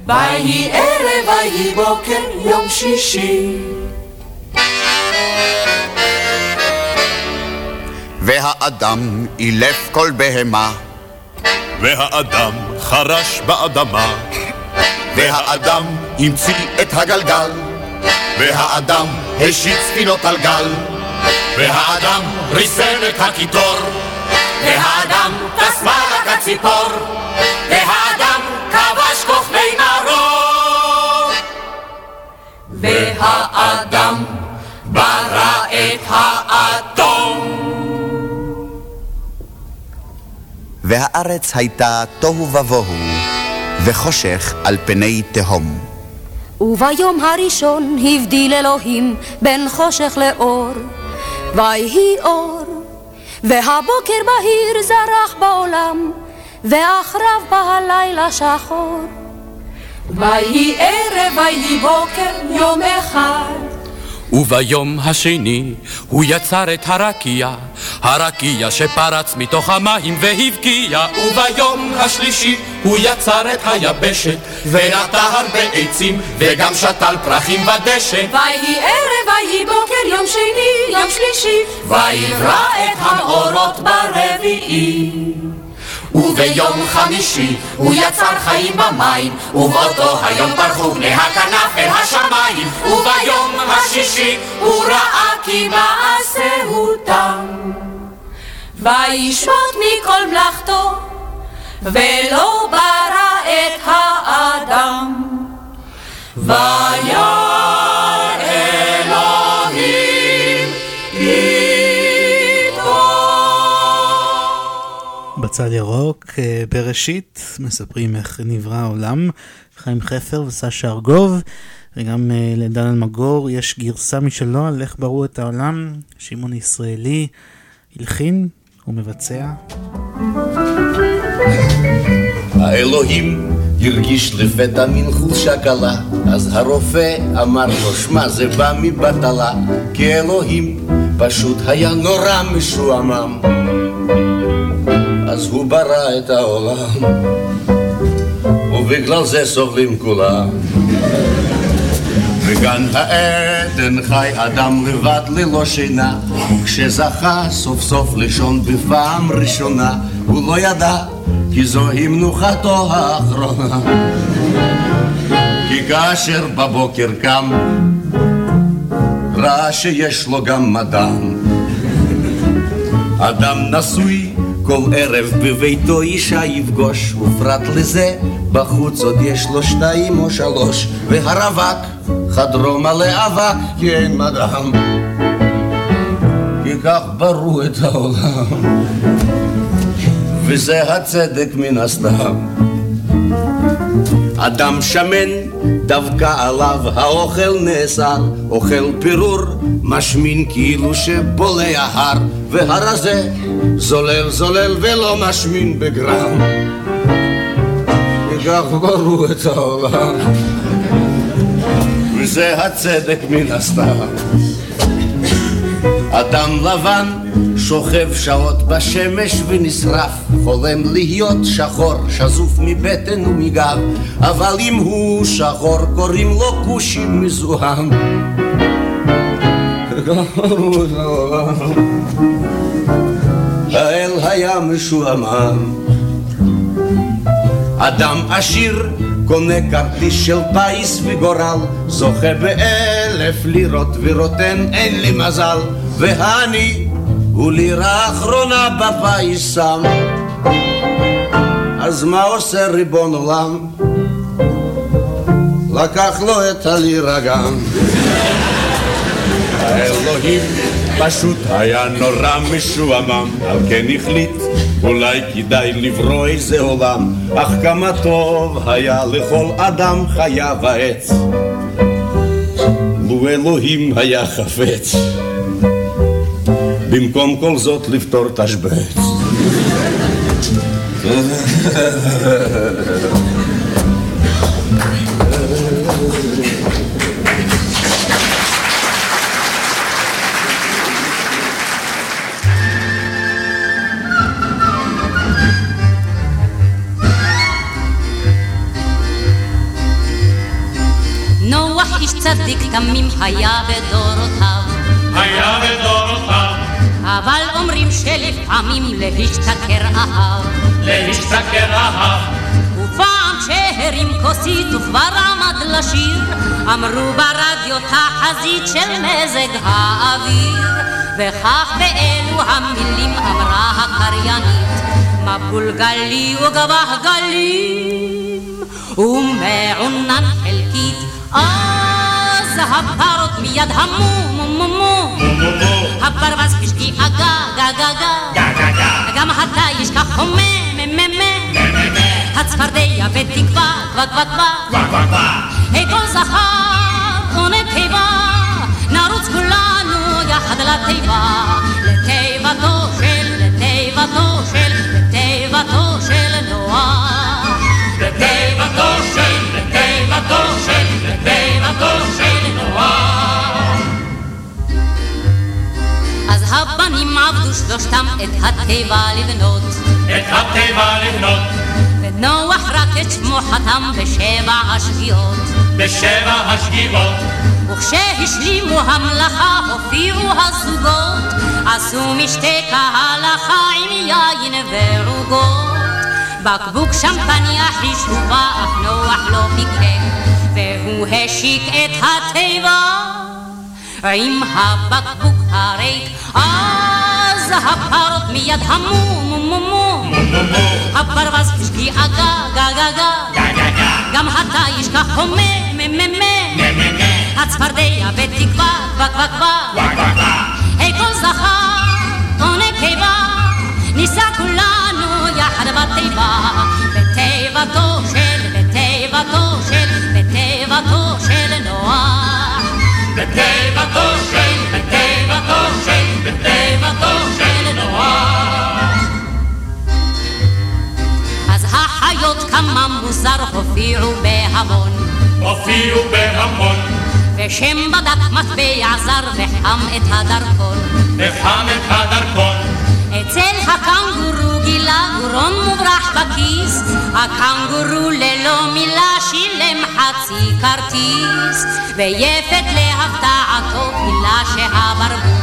ויהי ערב, ויהי בוקר, יום שישי. והאדם אילף כל בהמה, והאדם חרש באדמה, והאדם המציא את הגלגל, והאדם השית ספינות על גל, והאדם ריסן את הקיטור, והאדם טס מעלה כציפור, והאדם כבש כוכבי מרום. והאדם ברא את האטום. והארץ הייתה תוהו ובוהו, וחושך על פני תהום. וביום הראשון הבדיל אלוהים בין חושך לאור, ויהי אור, והבוקר בהיר זרח בעולם, ואחריו בא הלילה שחור. ויהי ערב, ויהי בוקר, יום אחד. וביום השני הוא יצר את הרקיע, הרקיע שפרץ מתוך המים והבקיע. וביום השלישי הוא יצר את היבשת, ונטע הרבה עצים, וגם שתל פרחים בדשא. ויהי ערב, ויהי בוקר, יום שני, יום שלישי. ויברא את המאורות ברביעי. וביום חמישי הוא יצר חיים במים, ובאותו היום פרחו בני הכנף אל השמיים, וביום השישי הוא ראה כי מעשהו תם. וישמוט מכל מלאכתו, ולא ברא את האדם. וירא בצד ירוק, אה, בראשית, מספרים איך נברא העולם, חיים חפר וסשה ארגוב, וגם אה, לדן אלמגור יש גרסה משלו על איך בראו את העולם, שמעון ישראלי הלחין ומבצע. האלוהים הרגיש לפתע מין חולשה קלה, אז הרופא אמר לו, שמע, זה בא מבטלה, כי אלוהים פשוט היה נורא משועמם. אז הוא ברא את העולם, ובגלל זה סובלים כולם. בגן העדן חי אדם לבד ללא שינה, כשזכה סוף סוף לישון בפעם ראשונה, הוא לא ידע כי זוהי מנוחתו האחרונה. כי כאשר בבוקר קם, ראה שיש לו גם מדען. אדם נשוי כל ערב בביתו אישה יפגוש, ופרט לזה בחוץ עוד יש לו שתיים או שלוש, והרווק חדרו מלא אבק כי אין מדען. כי כך ברו את העולם, וזה הצדק מן הסתם. אדם שמן, דווקא עליו האוכל נאסר, אוכל פירור, משמין כאילו שבולע הר, והרזה זולל זולל ולא משמין בגרם. וכך ברו את העולם, וזה הצדק מן הסתם. אדם לבן שוכב שעות בשמש ונשרף, חולם להיות שחור, שזוף מבטן ומגב, אבל אם הוא שחור קוראים לו כושי מזוהם. האל היה משועמם. אדם עשיר קונה כרטיס של פיס וגורל, זוכה באלף לירות ורוטן אין לי מזל, והני הוא לירה אחרונה בפיס שם. אז מה עושה ריבון עולם? לקח לו את הלירה גם. האלוהים פשוט היה נורא משועמם, על כן החליט אולי כדאי לברוא איזה עולם, אך כמה טוב היה לכל אדם חיה ועץ. לו אלוהים היה חפץ, במקום כל זאת לפתור תשבץ. צדיק תמים היה בדורותיו, היה בדורותיו, אבל אומרים שלפעמים להשתכר אהב. להשתכר אהב, ופעם שהרים כוסית וכבר עמד לשיר, אמרו ברדיו תחזית של מזג האוויר, וכך באלו המילים אמרה הקריינית, מבול גלי וגבח גלים, ומעונן חלקית, אז הפרות מיד המו מו מו מו, הברווז בשגיאה גה גה גה. גם אתה ישכח הומה מ מ מ. הצפרדע בתקווה, קווה קווה קווה. היי כל זכר ונקבה, נרוץ כולנו יחד לתיבה, לתיבתו של, לתיבתו של, לתיבתו של נוח. לתיבתו של, לתיבתו של, לתיבתו של הבנים עבדו שלושתם את התיבה לבנות, את התיבה לבנות, ונוח רק את שמו חתם בשבע השגיאות. בשבע השגיאות, וכשהשלימו המלאכה הופיעו הזוגות, עשו משתה כהלכה עם יין ועוגות. בקבוק שמפניה חישובה, אך נוח לא פיקח, והוא השיק את התיבה עם הבקבוק הריק. אז הפרות מיד המו מו מו מו, הברווז בשגיאה גה גה גה גה, גם אתה ישכח הומה מ מ מ, הצפרדע בתקווה קווה קווה קווה, היי כל זכר ונקבה, ניסע כולנו יחד בתיבה, כמה מוזר הופיעו בהמון, הופיעו בהמון, ושם בדק מטבע זר וחם את הדרכון. וחם את הדרכון, אצל הקנגורו גילה גורון מוברח בכיס, הקנגורו ללא מילה שילם חצי כרטיס, ויפת להפתעתו גילה שהברבור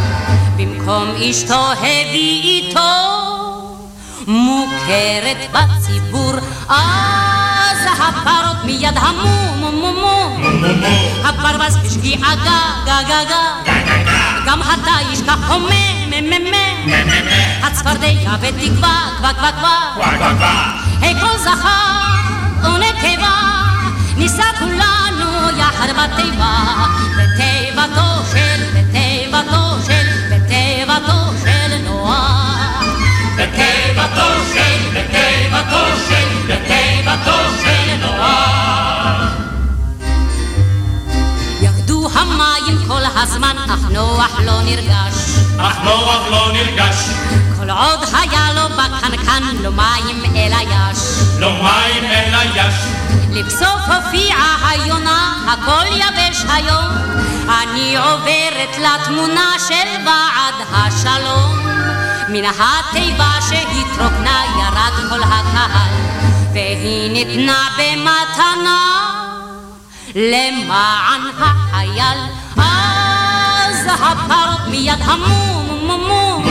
במקום אשתו הביא איתו מוכרת בציבור, אז הפרות מיד המו מו מו מו, הברווז בשגיאה גה גה גה גה, גם אתה מ מ מ, הצפרדע בתקווה קווה קווה קווה, היי כל זכר ונקבה, כולנו יחד בתיבה, בתיבתו של, בתיבתו של, בתיבתו של. בתיבתו של, בתיבתו של, בתיבתו של הזמן, אך נוח לא נרגש. אך נוח לא נרגש, כל עוד היה לו בקנקן, לא מים אלא יש. לא מים אלא יש. לבסוף הופיעה היונה, הכל יבש היום. אני עוברת לתמונה של ועד השלום. מן התיבה שהתרוקנה ירד כל הקהל, והיא ניתנה במתנה למען החייל. הפרות מיד המו מו מו מו,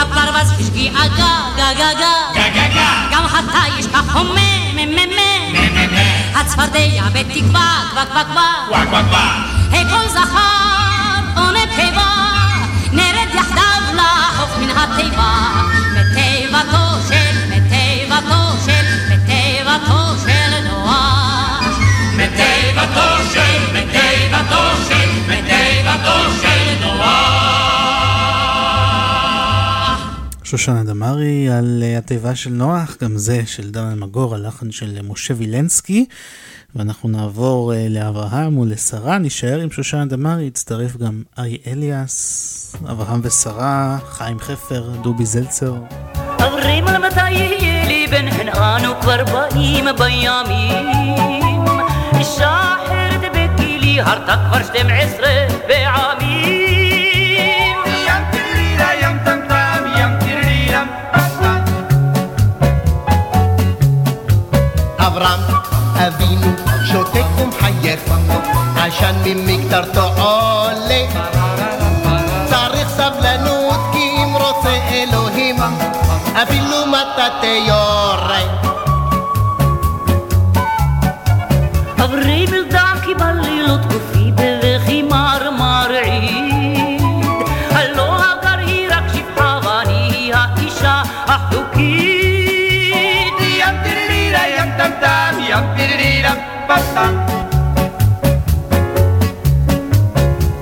הברווז בשגיאה גה גה גה גה, גם אתה ישכח הומה מ מ מ, הצפרדע בתקווה קווה קווה קווה, היי כל זכר ונקבה, נרד יחדיו לחוף מן התיבה, שושנה דמארי על אה, התיבה של נוח, גם זה של דן אלמגור, הלחן של משה וילנסקי. ואנחנו נעבור אה, לאברהם ולשרה, נישאר עם שושנה דמארי, יצטרף גם ארי אליאס, אברהם ושרה, חיים חפר, דובי זלצר. בימים אישה בגילי הרתה כבר שתים עשרה בעמים ים טירירה ים טם טם ים טירירם אברהם אבינו שותק ומחייך עשן ממקטרתו עולה צריך סבלנות כי אם רוצה אלוהים אפילו מטאטא פסטם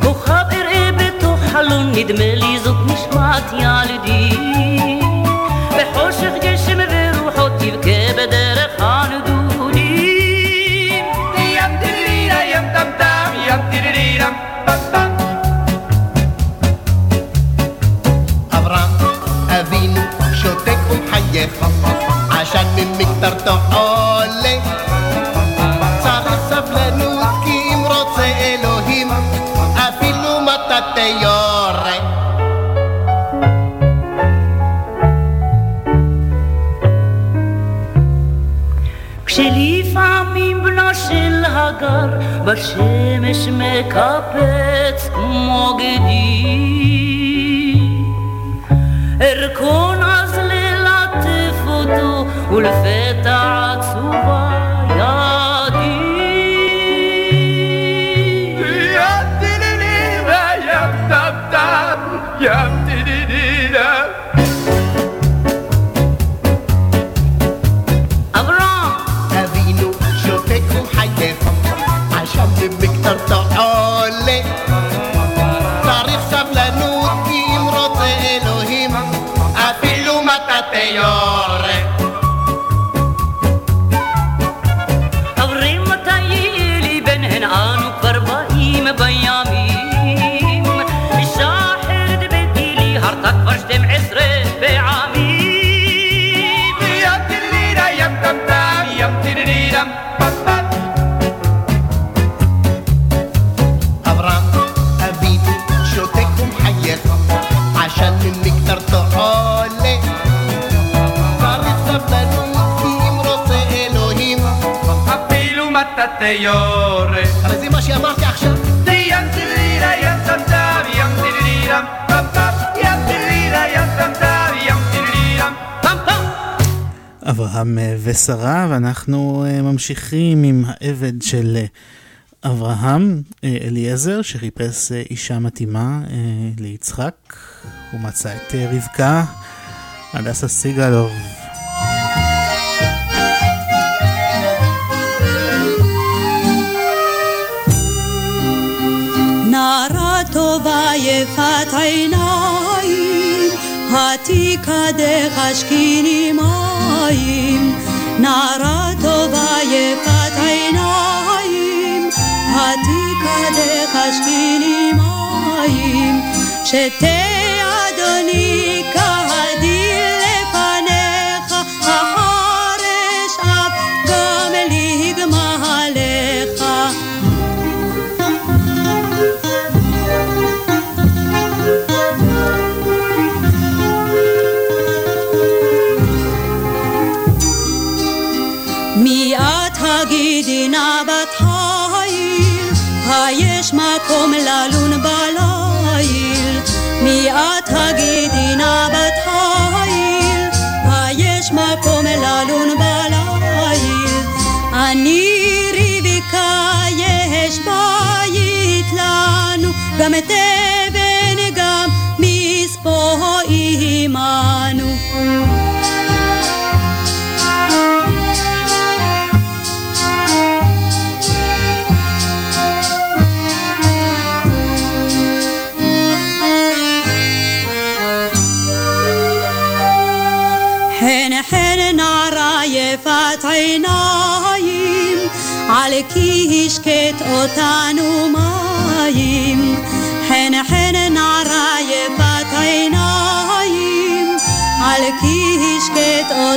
כוכב אראה בתוך חלון נדמה לי זאת נשמת ילדי. בחושך גשם ורוחות תבכה בדרך הנדודים ים טירירה ים טם טם ים טירירה פסטם אברהם אבינו שותק ומחייך עשן ממקטרתו עולה הגר בשמש מקפץ כמו גדי. ארכון אז ללטף אותו ולפתע עצובה מטאטא יורה הרי זה מה שאמרתי עכשיו. ים טירירה ים טם טם ים טירירה פם פם ים טירירה ים טם טם ים טירירה פם פם אברהם אה, ושרה, ואנחנו אה, ממשיכים עם העבד של אה, אברהם, אליעזר, שחיפש אישה מתאימה ליצחק. הוא מצא את רבקה, הדסה סיגלוב. טובה יפת עיניים, התיקה דחשקיני מים. נערה טובה יפת עיניים, התיקה דחשקיני מים. שתה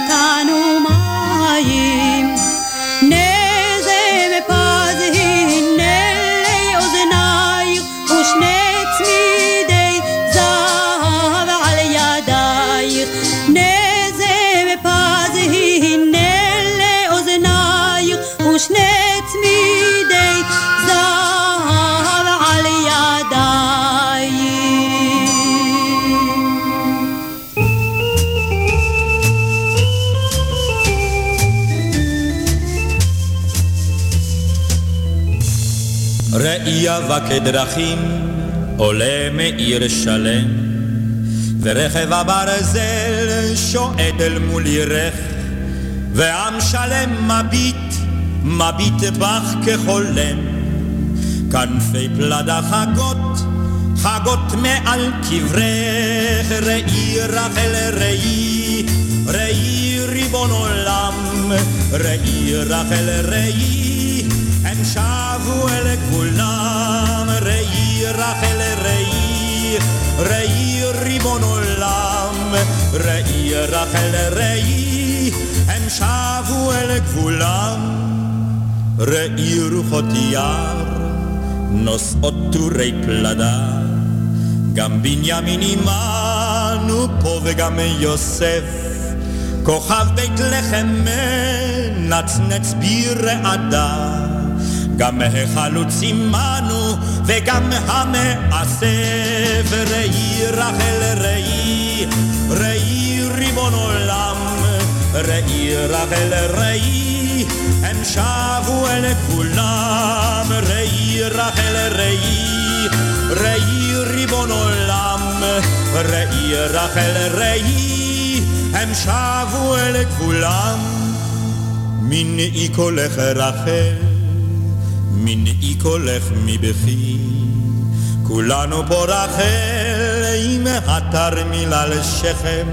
אותנו ראייה וכדרכים עולה מעיר שלם. ורכב הברזל שועט אל מול ירך ועם שלם מביט, מביט בך כחולם. כנפי פלדה חגות, חגות מעל קברך ראי רחל ראי, ראי ריבון עולם. ראי רחל ראי שבו אל גבולם, ראי רחל ראי, ראי ריבון עולם, ראי רחל ראי, הם שבו אל גבולם, ראי רוחות יער, נושאות טורי פלדה, גם בנימין עמנו פה וגם יוסף, כוכב בית לחם מנצנץ ברעדה. גם החלוץ עמנו וגם המאסף ראי רחל ראי ראי ריבון עולם ראי רחל ראי הם שבו אל כולם ראי רחל ראי ראי ריבון עולם ראי רחל ראי הם שבו אל כולם. מנעי קולך רחל מנעי קולך מבכי, כולנו פה רחל עם התרמיל על שכם.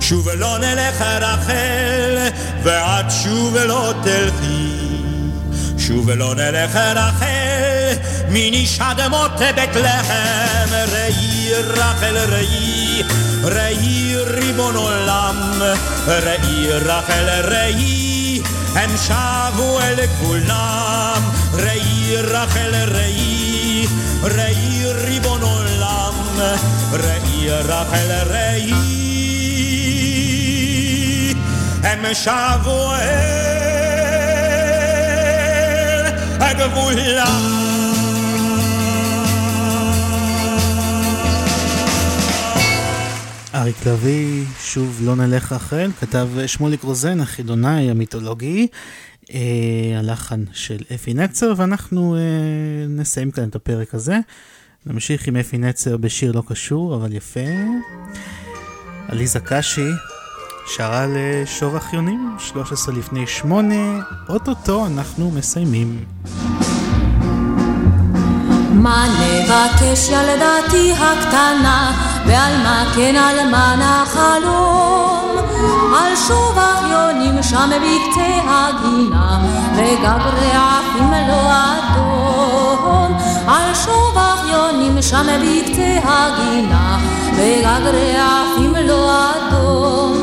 שוב לא נלך רחל, ואת שוב לא תלכי. שוב לא נלך רחל, מניש אדמות בית לחם. ראי רחל ראי, ראי ריבון עולם, ראי רחל ראי, הם שבו אל כולם. ראי רחל ראי, ראי ריבון עולם, ראי רחל ראי, הם שבו אל הגבולם. אריק לביא, שוב לא נלך רחל, כתב שמוליק רוזן, החידונאי המיתולוגי, אה, הלחן של אפי נצר, ואנחנו אה, נסיים כאן את הפרק הזה. נמשיך עם אפי נצר בשיר לא קשור, אבל יפה. עליזה קשי שרה לשור אחיונים, 13 לפני 8, אוטוטו אנחנו מסיימים. מה נבקש ילדתי הקטנה, ועל מה כן על מה נחלום? על שוב אחיונים שם בקצה הגינה, וגג רעפים לא אדום. על שוב אחיונים שם בקצה הגינה, וגג רעפים לא אדום.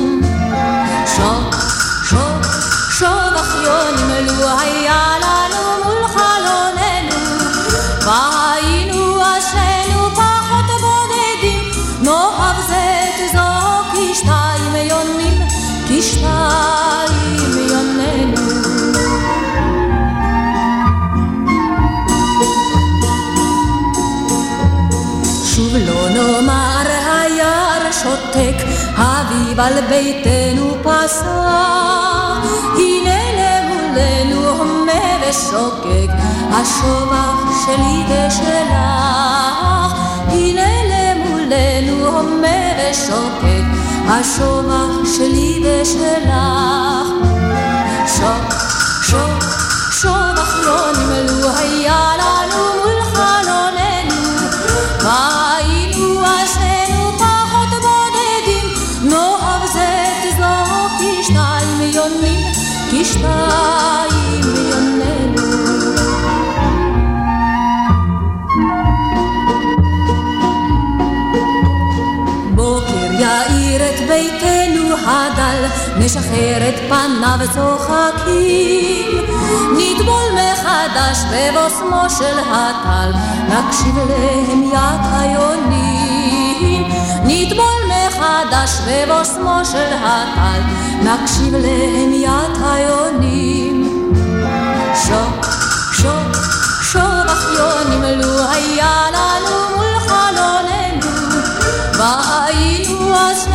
אביב על ביתנו פסע. הנה למולנו הומה ושוקק, השובח שלי ושלך. הנה למולנו הומה ושוקק, השובח שלי ושלך. שוק, שוק, שובח לא נמלו היה נשחרר את פניו צוחקים. נטבול מחדש בבוסמו של הטל, נקשיב להמיית היונים. נטבול מחדש בבוסמו של הטל, נקשיב להמיית היונים. שוק, שוק, שוב אחיונים, לו היה לנו מול חלוננו, והיינו אז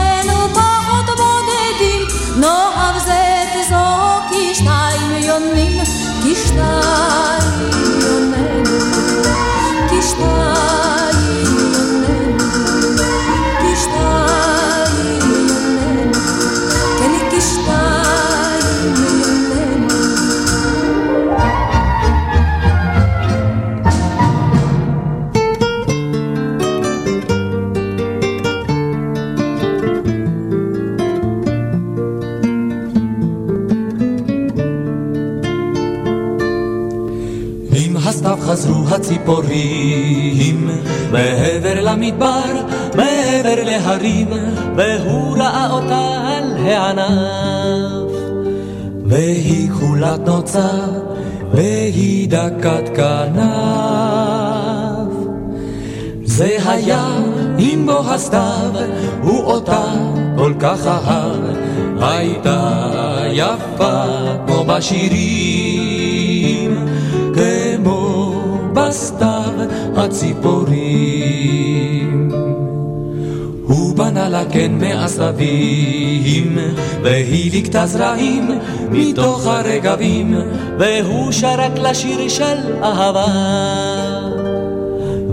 חזרו הציפורים מעבר למדבר, מעבר להרים, והוא ראה אותה על הענף. והיא כחולת נוצה, והיא דקת כנף. זה היה עם בוא הסתיו, הוא אותה כל כך אהב, הייתה יפה כמו בשירים, בסתיו הציפורים. הוא בנה לה קן מעשבים, והיא ליקטה זרעים מתוך הרגבים, והוא שרק לה שיר של אהבה.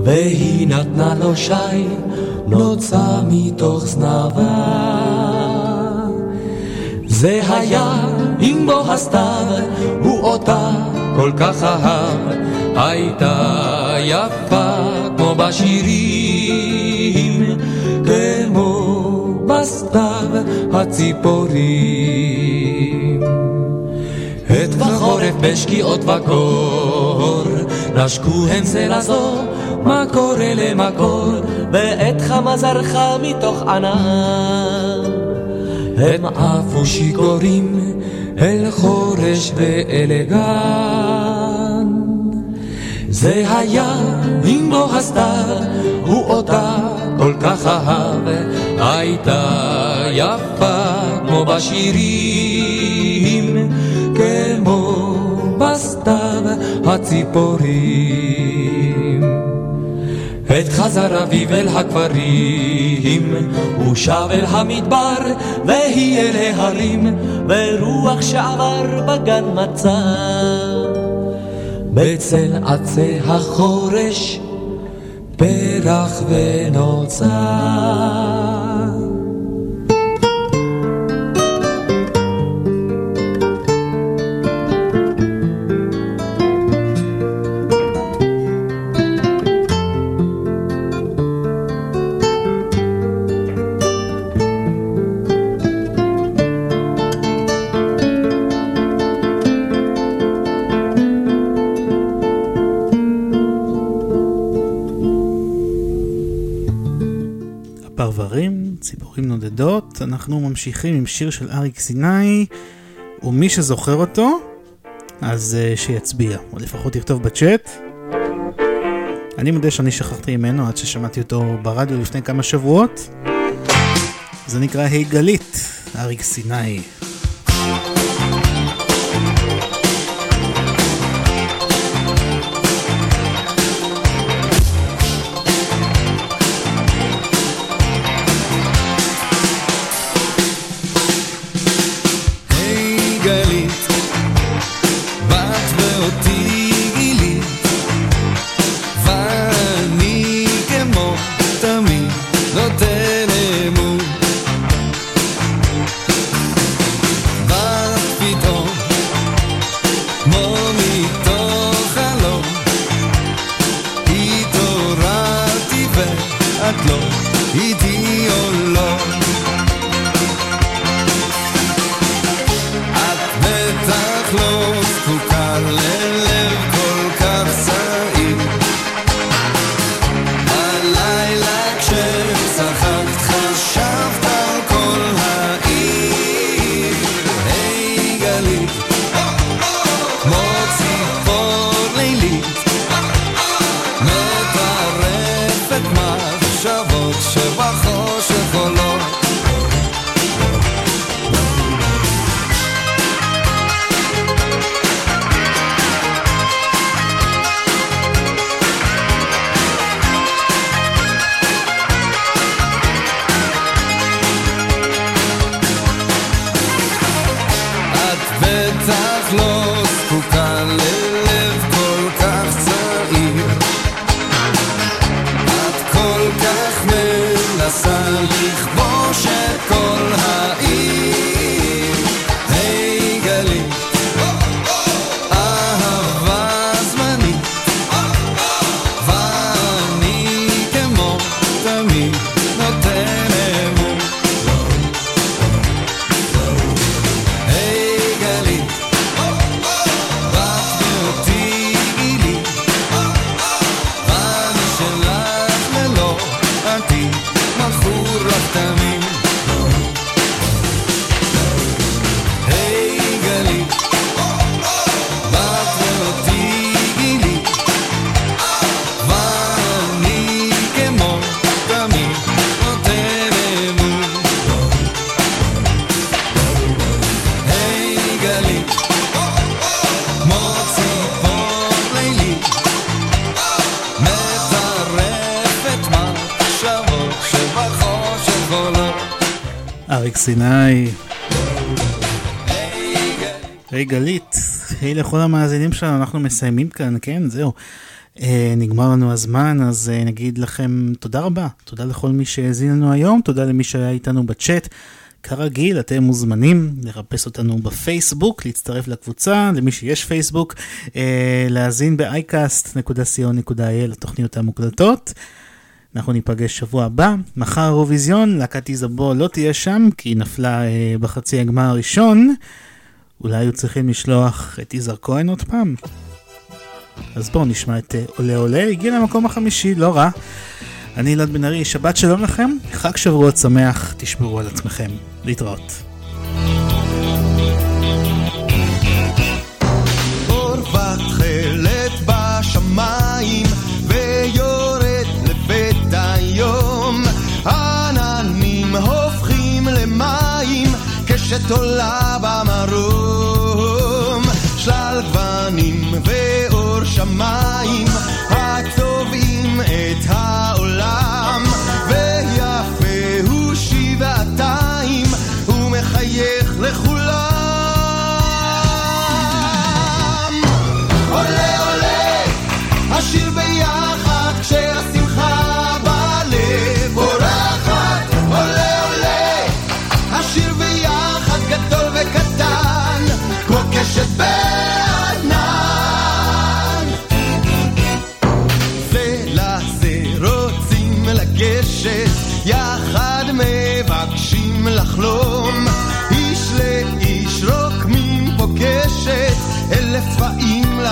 והיא נתנה לו שי, נוצה מתוך זנבה. זה היה עם בוא הסתיו, הוא אותה כל כך אהב, הייתה יפה כמו בשירים, כמו בסתיו הציפורים. עת וחורף בשקיעות וקור, נשקו הם זה לזו, מקור אלה מקור, ועת חמה זרחה מתוך ענן. הם עפו שיכורים אל חורש ואל גן. זה היה עם בוא הסתיו, הוא אותה כל כך אהב, הייתה יפה כמו בשירים, כמו בסתיו הציפורים. עת חזר אביב אל הכפרים, הוא שב אל המדבר, והיא אל ההרים, ורוח שעבר בגן מצא. בצל עצי החורש, פרח ונוצה. ציפורים נודדות, אנחנו ממשיכים עם שיר של אריק סיני, ומי שזוכר אותו, אז uh, שיצביע, או לפחות יכתוב בצ'אט. אני מודה שאני שכחתי ממנו עד ששמעתי אותו ברדיו לפני כמה שבועות. זה נקרא היי גלית, אריק סיני. שלנו, אנחנו מסיימים כאן, כן, זהו. אה, נגמר לנו הזמן, אז אה, נגיד לכם תודה רבה. תודה לכל מי שהאזין לנו היום, תודה למי שהיה איתנו בצ'אט. כרגיל, אתם מוזמנים לחפש אותנו בפייסבוק, להצטרף לקבוצה, למי שיש פייסבוק, אה, להאזין ב-iCast.co.il לתוכניות המוקלטות. אנחנו ניפגש שבוע הבא, מחר אירוויזיון, להקת איזבו לא תהיה שם, כי היא נפלה בחצי הגמר הראשון. אולי היו צריכים לשלוח את יזהר כהן עוד פעם? אז בואו נשמע את אה, עולה עולה, הגיע למקום החמישי, לא רע. אני אלעד בן ארי, שבת שלום לכם, חג שבועות שמח, תשמרו על עצמכם. להתראות. בשמיים ויורד לפתע יום עננים הופכים למים קשת עולה mais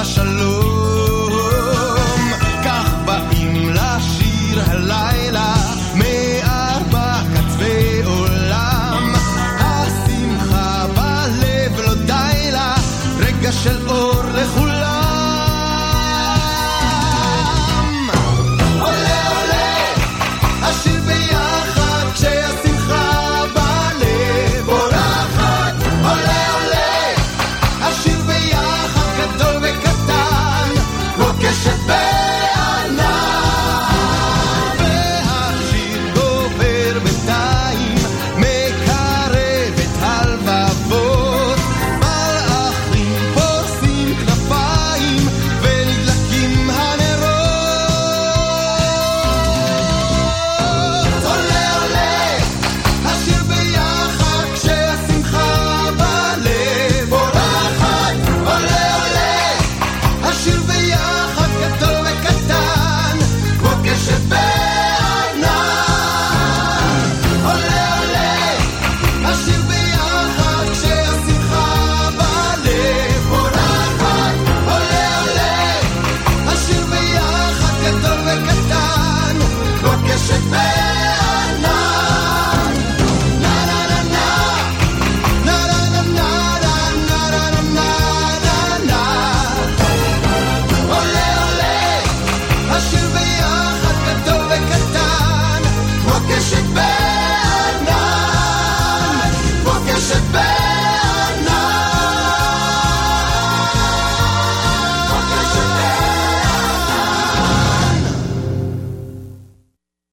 איש